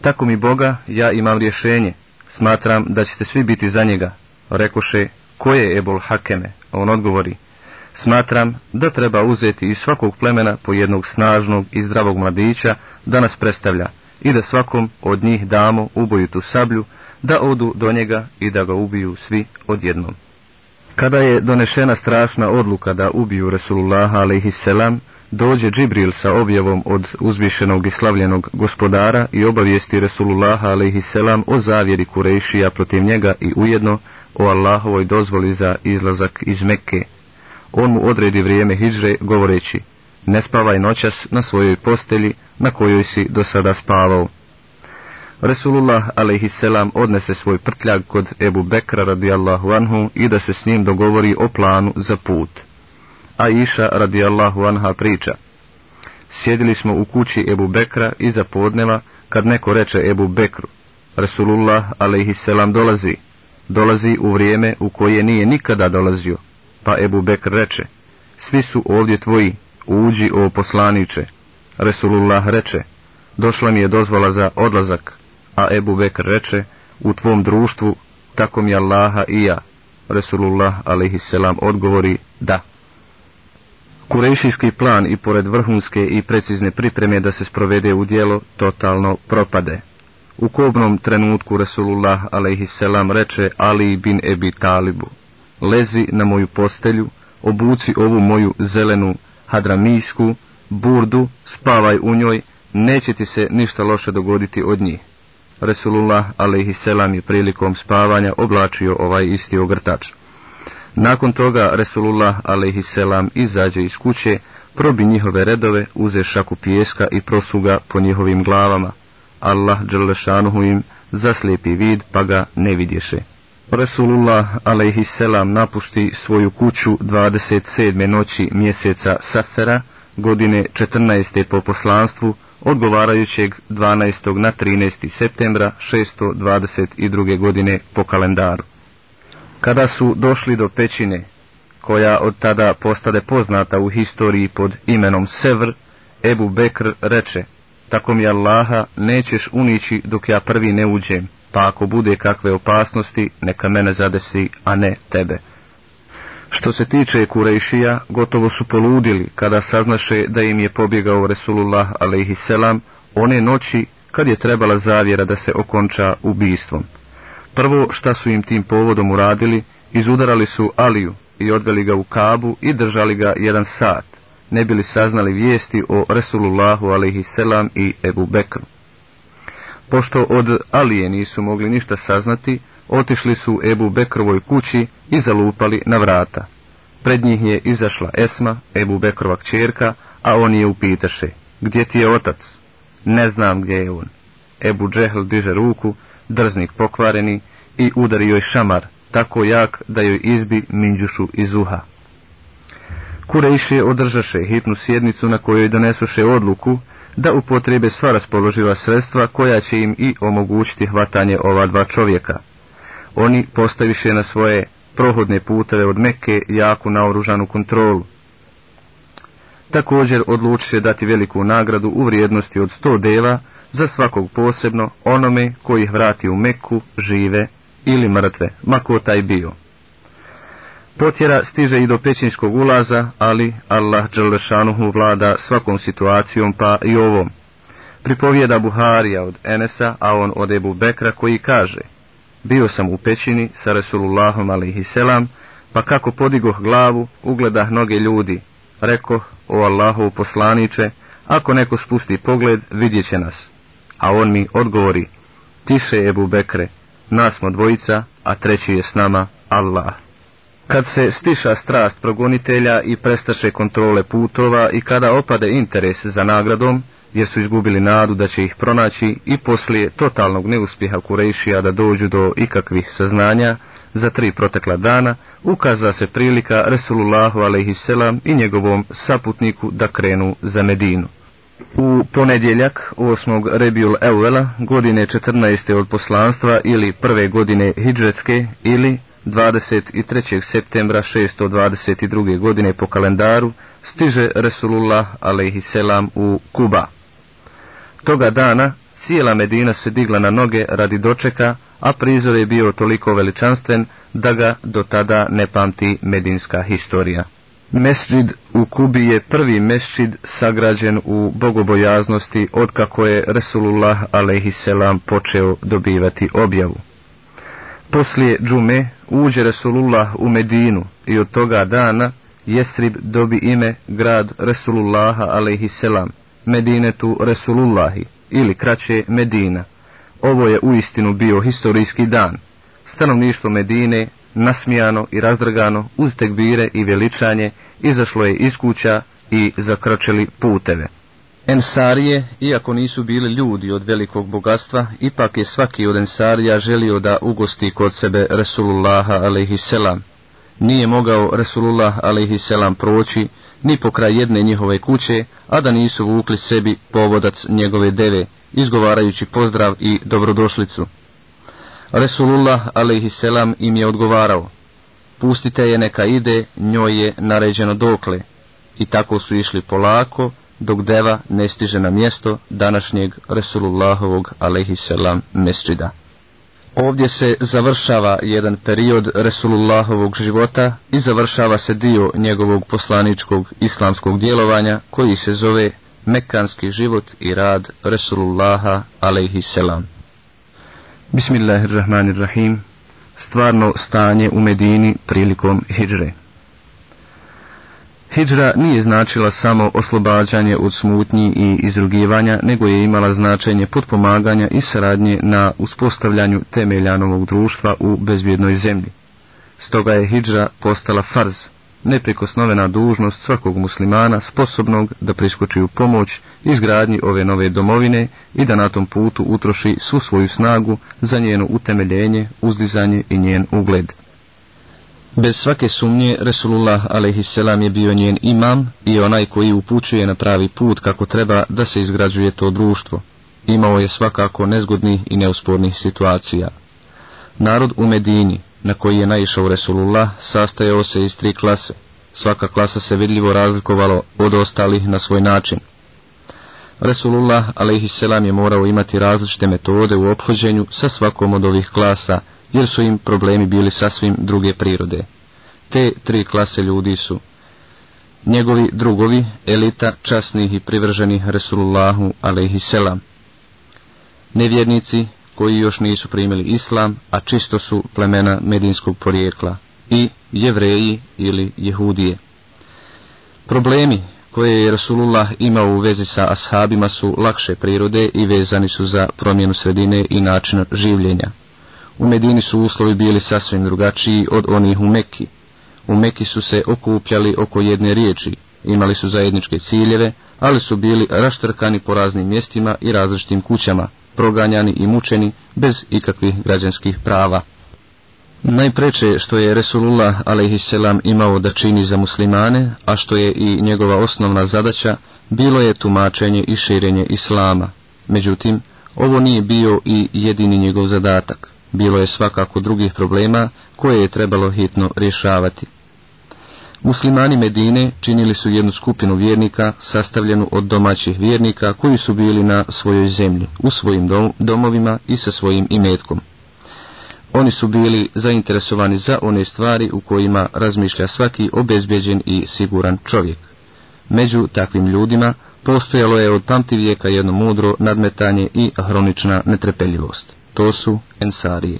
S1: Tako mi Boga, ja imam rješenje, smatram da ćete svi biti za njega. Rekoše, ko je Ebul Hakeme? On odgovori, Smatram da treba uzeti iz svakog plemena po jednog snažnog i zdravog mladića da nas predstavlja i da svakom od njih damo ubojitu sablju, da odu do njega i da ga ubiju svi odjednom. Kada je donešena strašna odluka da ubiju Resulullaha alaihisselam, dođe Džibril sa objavom od uzvišenog i slavljenog gospodara i obavijesti Resulullaha alaihisselam o zavjeri Kurejšija protiv njega i ujedno o Allahovoj dozvoli za izlazak iz Mekke
S2: on mu odredi vrijeme hijdže govoreći, ne spavaj noćas na svojoj postelji na kojoj si do sada spavao. Resulullah alaihisselam odnese svoj prtljag kod Ebu Bekra radijallahu anhu i da se s njim dogovori o planu za put. A Iša radijallahu anha priča. Sjedili smo u kući Ebu Bekra iza podneva kad neko reče Ebu Bekru. Resulullah alaihisselam dolazi. Dolazi u vrijeme u koje nije nikada dolazio. Pa Ebu Bekr reče. Svi su ovdje tvoji. Uđi o poslaniče. Resulullah reče. Došla mi je dozvola za odlazak a Ebu Bekr reče, u tvom društvu, tako mi Allaha i ja. Resulullah alaihisselam odgovori, da. Kurešijski plan i pored vrhunske i precizne pripreme da se sprovede u djelo, totalno propade. U kobnom trenutku Resulullah alaihisselam reče Ali bin Ebi Talibu, lezi na moju postelju, obuci ovu moju zelenu hadramijsku, burdu, spavaj u njoj, neće ti se ništa loše dogoditi od njih. Resulullah selam je prilikom spavanja oblačio ovaj isti ogrtač. Nakon toga Resulullah selam izađe iz kuće, probi njihove redove, uze šaku pijeska i prosuga po njihovim glavama. Allah Đelešanuhu im zaslijepi vid pa ga ne vidješe. Resulullah selam napušti svoju kuću 27. noći mjeseca Safera, godine 14. po poslanstvu, odgovarajućeg 12. na 13. septembra 622. godine po kalendaru. Kada su došli do pećine, koja od tada postade poznata u historiji pod imenom Sevr, Ebu Bekr reče, tako mi Allaha nećeš unići dok ja prvi ne uđem, pa ako bude kakve opasnosti, neka mene zadesi, a ne tebe. Što se tiče Kurejšija, gotovo su poludili kada saznaše da im je pobjegao Resulullah alaihisselam one noći kad je trebala zavjera da se okonča ubijstvom. Prvo šta su im tim povodom uradili, izudarali su Aliju i odveli ga u Kabu i držali ga jedan sat, ne bili saznali vijesti o Resulullahu alaihisselam i Ebu Bekru. Pošto od Alije nisu mogli ništa saznati, otišli su Ebu Bekrovoj kući i zalupali na vrata. Pred njih je izašla Esma, Ebu Bekrova kćerka, a on je upitaše, gdje ti je otac? Ne znam gdje je on. Ebu Džehl diže ruku, drznik pokvareni i udari joj šamar, tako jak da joj izbi minđušu iz uha. Kurejše održaše hitnu sjednicu na kojoj donesuše odluku da upotrebe sva raspoloživa sredstva koja će im i omogućiti hvatanje ova dva čovjeka. Oni postaviše na svoje prohodne puteve od Mekke jaku naoružanu kontrolu. Također odlučiše dati veliku nagradu u vrijednosti od sto dela za svakog posebno onome koji ih vrati u Meku, žive ili mrtve, mako taj bio. Potjera stiže i do pećinskog ulaza, ali Allah Đalešanuhu vlada svakom situacijom pa i ovom. Pripovijeda Buharija od Enesa, a on od Ebu Bekra koji kaže bio sam u pećini sa Resulullahom selam, pa kako podigoh glavu, ugledah mnoge ljudi. Rekoh, o Allahu poslaniče, ako neko spusti pogled, vidjet će nas. A on mi odgovori, tiše Ebu Bekre, nas smo dvojica, a treći je s nama Allah. Kad se stiša strast progonitelja i prestaše kontrole putova i kada opade interes za nagradom, jer su izgubili nadu da će ih pronaći i poslije totalnog neuspjeha Kurejšija da dođu do ikakvih saznanja, za tri protekla dana ukaza se prilika Resulullahu alaihisselam i njegovom saputniku da krenu za Medinu. U ponedjeljak 8. Rebiul Euvela, godine 14. od poslanstva ili prve godine Hidžetske ili 23. septembra 622. godine po kalendaru, stiže Resulullah alaihisselam u Kuba. Toga dana cijela Medina se digla na noge radi dočeka, a prizor je bio toliko veličanstven da ga do tada ne pamti medinska historija. Mesđid u Kubi je prvi mesđid sagrađen u bogobojaznosti otkako je Resulullah a.s. počeo dobivati objavu. Poslije džume uđe Resulullah u Medinu i od toga dana Jesrib dobi ime grad Resulullaha a.s. Medinetu Resulullahi ili kraće Medina. Ovo je uistinu bio historijski dan. Stanovništvo Medine nasmijano i razdrgano, uz tekbire i veličanje, izašlo je iz kuća i zakročili puteve.
S1: Ensarije, iako nisu bili ljudi od velikog bogatstva, ipak je svaki od Ensarija želio da ugosti kod sebe Resulullaha alaihisselam. Nije mogao Resulullah alaihisselam proći ni pokraj jedne njihove kuće, a da nisu vukli sebi povodac njegove deve, izgovarajući pozdrav i dobrodošlicu. Resulullah alaihisselam im je odgovarao, pustite je neka ide, njoj je naređeno dokle. I tako su išli polako, dok deva ne stiže na mjesto današnjeg Resulullahovog alaihisselam mesčida. Ovdje se završava jedan period Resulullahovog života i završava se dio njegovog poslaničkog islamskog djelovanja koji se zove Mekanski život i rad Resulullaha alaihisselam.
S2: Bismillahirrahmanirrahim. Stvarno stanje u Medini prilikom hijđre. Hidžra nije značila samo oslobađanje od smutnji i izrugivanja, nego je imala značenje potpomaganja i saradnje na uspostavljanju temelja novog društva u bezbjednoj zemlji. Stoga je hidžra postala farz, neprikosnovena dužnost svakog muslimana sposobnog da priskoči u pomoć izgradnji ove nove domovine i da na tom putu utroši svu svoju snagu za njeno utemeljenje, uzdizanje i njen ugled. Bez svake sumnje Resulullah a.s. je bio njen imam i onaj koji upućuje na pravi put kako treba da se izgrađuje to društvo. Imao je svakako nezgodnih i neuspornih situacija. Narod u Medini, na koji je naišao Resulullah, sastajao se iz tri klase. Svaka klasa se vidljivo razlikovalo od ostalih na svoj način. Resulullah a.s. je morao imati različite metode u ophođenju sa svakom od ovih klasa, jer su im problemi bili sasvim druge prirode. Te tri klase ljudi su njegovi drugovi, elita časnih i privrženih Resulullahu selam. Nevjernici koji još nisu primili islam, a čisto su plemena medinskog porijekla i jevreji ili jehudije. Problemi koje je Rasulullah imao u vezi sa ashabima su lakše prirode i vezani su za promjenu sredine i način življenja. U Medini su uslovi bili sasvim drugačiji od onih u Meki. U Meki su se okupljali oko jedne riječi, imali su zajedničke ciljeve, ali su bili raštrkani po raznim mjestima i različitim kućama, proganjani i mučeni bez ikakvih građanskih prava. Najpreče što je Resulullah a.s. imao da čini za muslimane, a što je i njegova osnovna zadaća, bilo je tumačenje i širenje islama. Međutim, ovo nije bio i jedini njegov zadatak bilo je svakako drugih problema koje je trebalo hitno rješavati. Muslimani Medine činili su jednu skupinu vjernika sastavljenu od domaćih vjernika koji su bili na svojoj zemlji, u svojim domovima i sa svojim imetkom. Oni su bili zainteresovani za one stvari u kojima razmišlja svaki obezbeđen i siguran čovjek. Među takvim ljudima postojalo je od pamti vijeka jedno mudro nadmetanje i hronična netrepeljivost to su ensarije.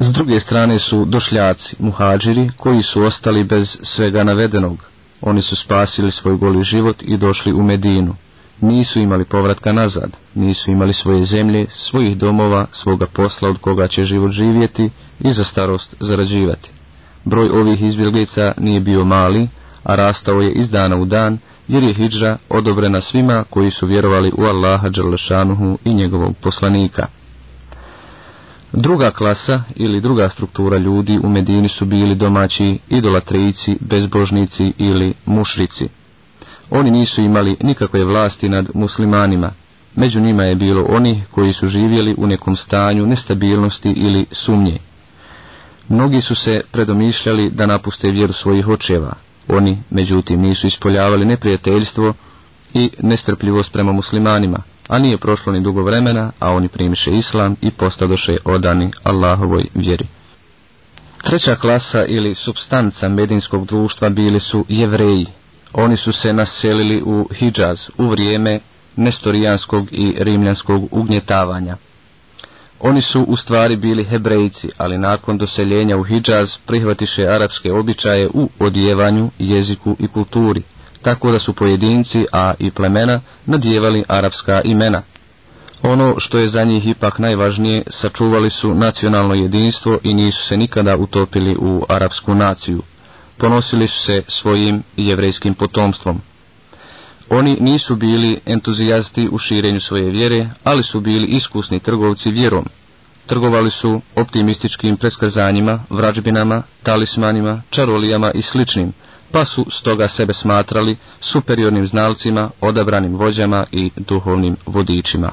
S2: S druge strane su došljaci, muhađiri, koji su ostali bez svega navedenog. Oni su spasili svoj goli život i došli u Medinu. Nisu imali povratka nazad, nisu imali svoje zemlje, svojih domova, svoga posla od koga će život živjeti i za starost zarađivati. Broj ovih izbjeglica nije bio mali, a rastao je iz dana u dan, jer je hijđa odobrena svima koji su vjerovali u Allaha Đerlešanuhu i njegovog poslanika. Druga klasa ili druga struktura ljudi u Medini su bili domaći idolatrici, bezbožnici ili mušrici. Oni nisu imali nikakve vlasti nad muslimanima. Među njima je bilo oni koji su živjeli u nekom stanju nestabilnosti ili sumnje. Mnogi su se predomišljali da napuste vjeru svojih očeva. Oni, međutim, nisu ispoljavali neprijateljstvo i nestrpljivost prema muslimanima, a nije prošlo ni dugo vremena, a oni primiše islam i postadoše odani Allahovoj vjeri. Treća klasa ili substanca medinskog društva bili su jevreji. Oni su se naselili u Hidžaz u vrijeme nestorijanskog i rimljanskog ugnjetavanja. Oni su u stvari bili hebrejci, ali nakon doseljenja u Hidžaz prihvatiše arapske običaje u odjevanju, jeziku i kulturi tako da su pojedinci, a i plemena, nadjevali arapska imena.
S1: Ono što je za njih ipak najvažnije, sačuvali su nacionalno jedinstvo i nisu se nikada utopili u arapsku naciju. Ponosili su se svojim jevrejskim potomstvom. Oni nisu bili entuzijasti u širenju svoje vjere, ali su bili iskusni trgovci vjerom. Trgovali su optimističkim preskazanjima, vrađbinama, talismanima, čarolijama i sličnim, pa su stoga sebe smatrali superiornim znalcima, odabranim vođama i duhovnim vodičima.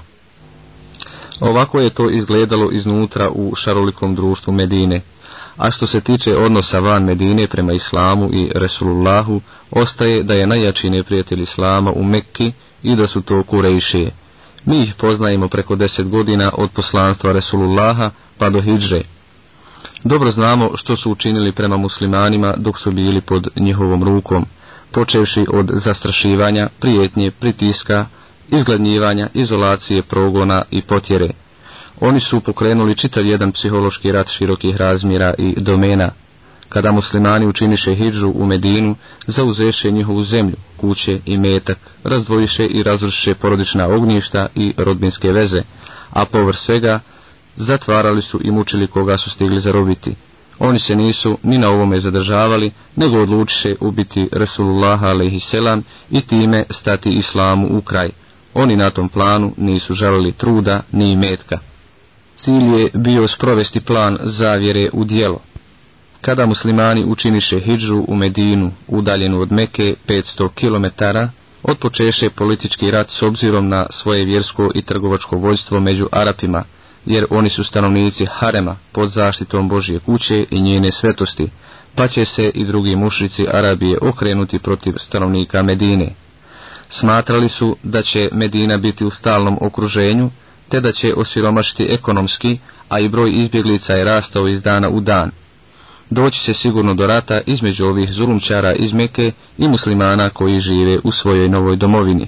S1: Ovako je to izgledalo iznutra u šarolikom društvu Medine. A što se tiče odnosa van Medine prema Islamu i Resulullahu, ostaje da je najjači neprijatelj Islama u Mekki i da su to Kurejšije. Mi ih poznajemo preko deset godina od poslanstva Resulullaha pa do Hidžre. Dobro znamo što su učinili prema muslimanima dok su bili pod njihovom rukom, počevši od zastrašivanja, prijetnje, pritiska, izgladnjivanja, izolacije, progona i potjere. Oni su pokrenuli čitav jedan psihološki rat širokih razmjera i domena. Kada muslimani učiniše hidžu u Medinu, zauzeše njihovu zemlju, kuće i metak, razdvojiše i razrušiše porodična ognjišta i rodbinske veze, a povr svega zatvarali su i mučili koga su stigli zarobiti. Oni se nisu ni na ovome zadržavali, nego odlučiše ubiti Resulullah a.s. i time stati islamu u kraj. Oni na tom planu nisu žalili truda ni metka. Cilj je bio sprovesti plan zavjere u dijelo. Kada muslimani učiniše hidžu u Medinu, udaljenu od Meke 500 km, otpočeše politički rat s obzirom na svoje vjersko i trgovačko vojstvo među Arapima, jer oni su stanovnici Harema pod zaštitom Božje kuće i njene svetosti, pa će se i drugi mušrici Arabije okrenuti protiv stanovnika Medine. Smatrali su da će Medina biti u stalnom okruženju, te da će osiromašiti ekonomski, a i broj izbjeglica je rastao iz dana u dan. Doći se sigurno do rata između ovih zulumčara iz Meke i muslimana koji žive u svojoj novoj domovini.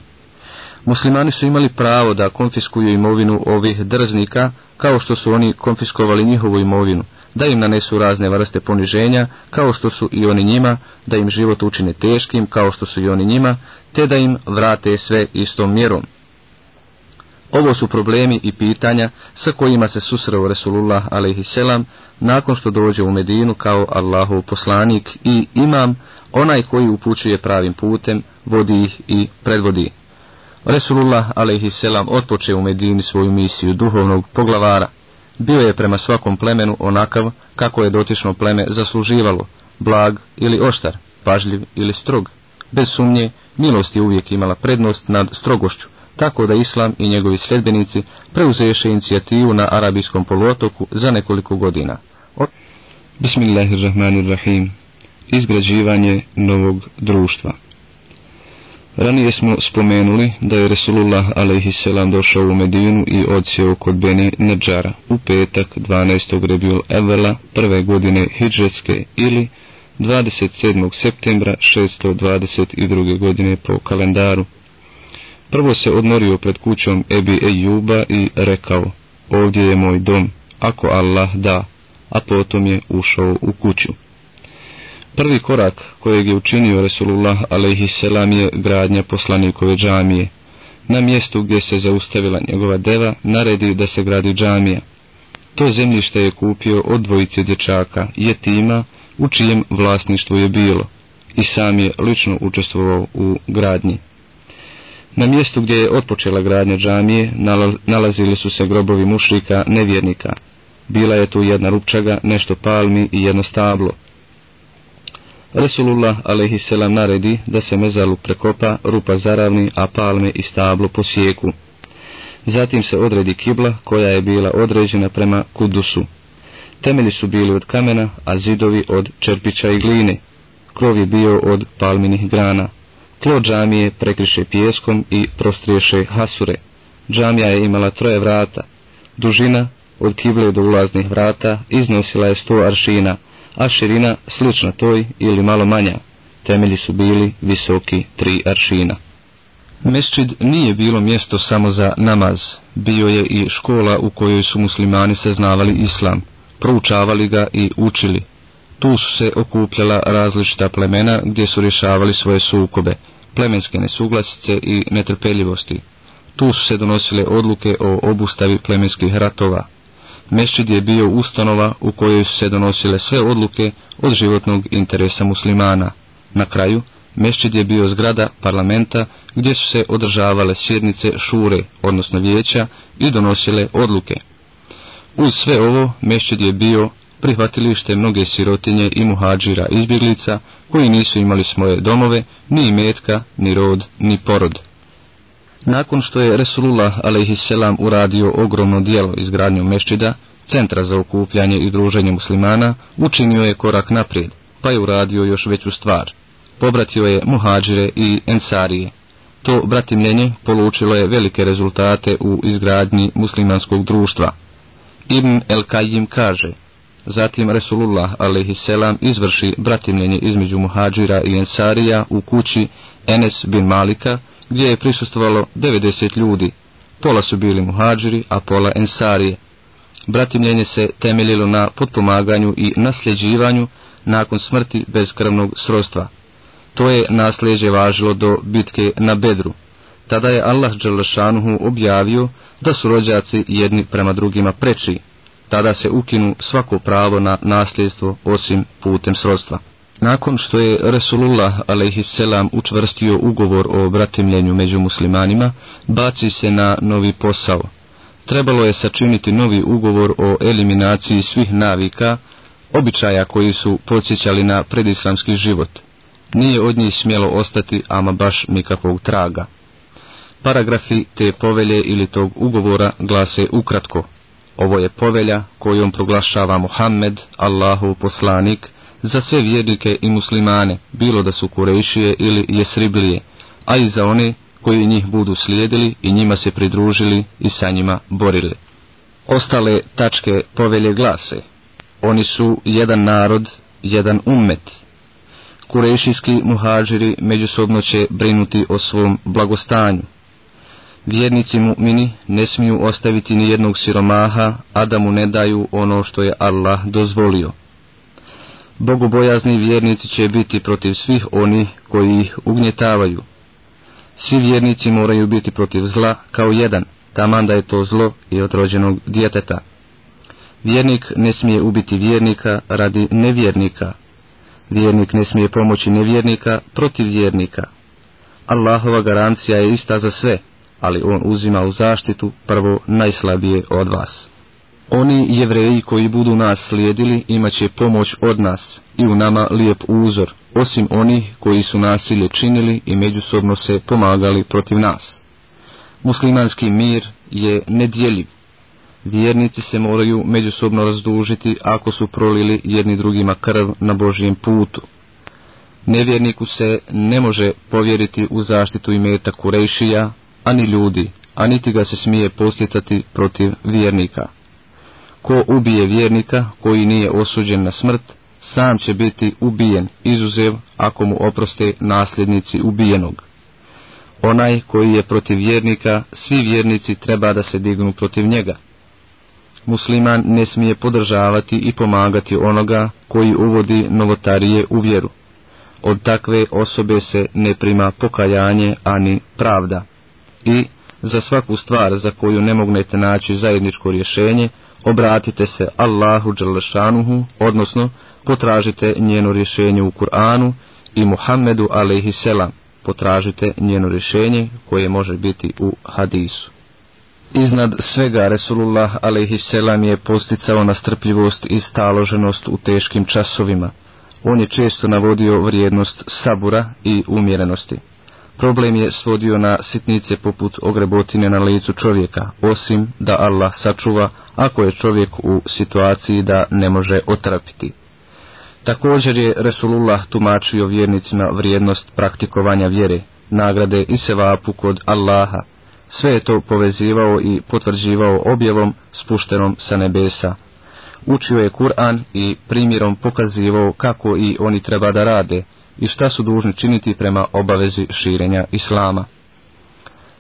S1: Muslimani su imali pravo da konfiskuju imovinu ovih drznika, kao što su oni konfiskovali njihovu imovinu, da im nanesu razne vrste poniženja, kao što su i oni njima, da im život učine teškim, kao što su i oni njima, te da im vrate sve istom mjerom. Ovo su problemi i pitanja sa kojima se susreo Resulullah a.s. nakon što dođe u Medinu kao Allahov poslanik i imam onaj koji upućuje pravim putem, vodi ih i predvodi. Resulullah a.s. otpoče u Medini svoju misiju duhovnog poglavara. Bio je prema svakom plemenu onakav kako je dotično pleme zasluživalo, blag ili oštar, pažljiv ili strog. Bez sumnje, milost je uvijek imala prednost nad strogošću, tako da Islam i njegovi sljedbenici preuzeše inicijativu na arabijskom poluotoku za nekoliko godina. Bismillahirrahmanirrahim. Izgrađivanje novog društva. Ranije smo spomenuli da je Resulullah a.s. došao u Medinu i odsjeo kod Beni Nadžara u petak 12. Rebjul Evela prve godine Hidžetske ili 27. septembra 622. godine po kalendaru. Prvo se odmorio pred kućom Ebi Ejuba i rekao, ovdje je moj dom, ako Allah da, a potom je ušao u kuću. Prvi korak kojeg je učinio Resulullah a.s. je gradnja poslanikove džamije. Na mjestu gdje se zaustavila njegova deva naredi da se gradi džamija. To zemljište je kupio od dvojice dječaka, jetima, u čijem vlasništvu je bilo i sam je lično učestvovao u gradnji. Na mjestu gdje je otpočela gradnja džamije nalazili su se grobovi mušrika nevjernika. Bila je tu jedna rupčaga, nešto palmi i jedno stablo. Resulullah a.s. naredi da se mezalu prekopa, rupa zaravni, a palme i stablo posijeku. Zatim se odredi kibla koja je bila određena prema kudusu. Temelji su bili od kamena, a zidovi od čerpića i gline. Krov je bio od palminih grana. Tlo džamije prekriše pijeskom i prostriješe hasure. Džamija je imala troje vrata. Dužina od kible do ulaznih vrata iznosila je sto aršina, a širina slična toj ili malo manja. Temelji su bili visoki tri aršina. Mesčid nije bilo mjesto samo za namaz, bio je i škola u kojoj su muslimani saznavali islam proučavali ga i učili. Tu su se okupljala različita plemena gdje su rješavali svoje sukobe, plemenske nesuglasice i netrpeljivosti.
S2: Tu su se donosile odluke o obustavi plemenskih ratova. Mešćid je bio ustanova u kojoj su se donosile sve odluke od životnog interesa muslimana. Na kraju, Mešćid je bio zgrada parlamenta gdje su se održavale sjednice šure, odnosno vijeća, i donosile odluke. Uz sve ovo, Mešćid je bio prihvatilište mnoge sirotinje i muhađira izbjeglica koji nisu imali svoje domove, ni imetka, ni rod, ni porod. Nakon što je Resulullah a.s. uradio ogromno dijelo izgradnju mešćida, centra za okupljanje i druženje muslimana, učinio je korak naprijed, pa je uradio još veću stvar. Pobratio je muhađire i ensarije. To bratimljenje polučilo je velike rezultate u izgradnji muslimanskog društva. Ibn El Kajim kaže, Zatim Resulullah a.s. izvrši bratimljenje između muhađira i ensarija u kući Enes bin Malika, gdje je prisustvovalo 90 ljudi. Pola su bili muhađiri, a pola ensarije. Bratimljenje se temeljilo na potpomaganju i nasljeđivanju nakon smrti bezkrvnog srodstva. To je nasljeđe važilo do bitke na Bedru. Tada je Allah Đalešanuhu objavio da su rođaci jedni prema drugima preči, tada se ukinu svako pravo na nasljedstvo osim putem srodstva. Nakon što je Resulullah a.s. učvrstio ugovor o bratimljenju među muslimanima, baci se na novi posao. Trebalo je sačiniti novi ugovor o eliminaciji svih navika, običaja koji su podsjećali na predislamski život. Nije od njih smjelo ostati ama baš nikakvog traga. Paragrafi te povelje ili tog ugovora glase ukratko. Ovo je povelja kojom proglašava Muhammed, Allahu poslanik, za sve vjernike i muslimane, bilo da su kurejšije ili jesriblije, a i za one koji njih budu slijedili i njima se pridružili i sa njima borili. Ostale tačke povelje glase, oni su jedan narod, jedan ummet. Kurešijski muhađiri međusobno će brinuti o svom blagostanju, Vjernici mu'mini ne smiju ostaviti ni jednog siromaha, a da mu ne daju ono što je Allah dozvolio. Bogobojazni vjernici će biti protiv svih onih koji ih ugnjetavaju. Svi vjernici moraju biti protiv zla kao jedan, taman da je to zlo i od rođenog djeteta. Vjernik ne smije ubiti vjernika radi nevjernika. Vjernik ne smije pomoći nevjernika protiv vjernika. Allahova garancija je ista za sve, ali on uzima u zaštitu prvo najslabije od vas. Oni jevreji koji budu nas slijedili imat će pomoć od nas i u nama lijep uzor, osim onih koji su nasilje činili i međusobno se pomagali protiv nas. Muslimanski mir je nedjeljiv. Vjernici se moraju međusobno razdužiti ako su prolili jedni drugima krv na Božijem putu. Nevjerniku se ne može povjeriti u zaštitu imeta Kurejšija, ani ljudi, a niti ga se smije postjecati protiv vjernika. Ko ubije vjernika koji nije osuđen na smrt, sam će biti ubijen, izuzev ako mu oproste nasljednici ubijenog. Onaj koji je protiv vjernika, svi vjernici treba da se dignu protiv njega. Musliman ne smije podržavati i pomagati onoga koji uvodi novotarije u vjeru. Od takve osobe se ne prima pokajanje ani pravda i za svaku stvar za koju ne mognete naći zajedničko rješenje, obratite se Allahu Đalešanuhu, odnosno potražite njeno rješenje u Kur'anu i Muhammedu alaihi selam, potražite njeno rješenje koje može biti u hadisu. Iznad svega Resulullah selam je posticao na strpljivost i staloženost u teškim časovima. On je često navodio vrijednost sabura i umjerenosti. Problem je svodio na sitnice poput ogrebotine na licu čovjeka, osim da Allah sačuva ako je čovjek u situaciji da ne može otrpiti. Također je Resulullah tumačio vjernicima vrijednost praktikovanja vjere, nagrade i sevapu kod Allaha. Sve je to povezivao i potvrđivao objavom spuštenom sa nebesa. Učio je Kur'an i primjerom pokazivao kako i oni treba da rade, i šta su dužni činiti prema obavezi širenja islama.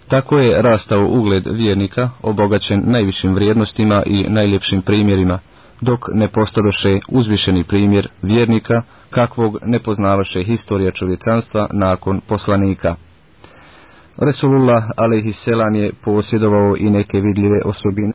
S2: Tako je rastao ugled vjernika, obogaćen najvišim vrijednostima i najljepšim primjerima, dok ne postadoše uzvišeni primjer vjernika, kakvog ne poznavaše historija čovječanstva nakon poslanika. Resulullah a.s. je posjedovao i neke vidljive osobine.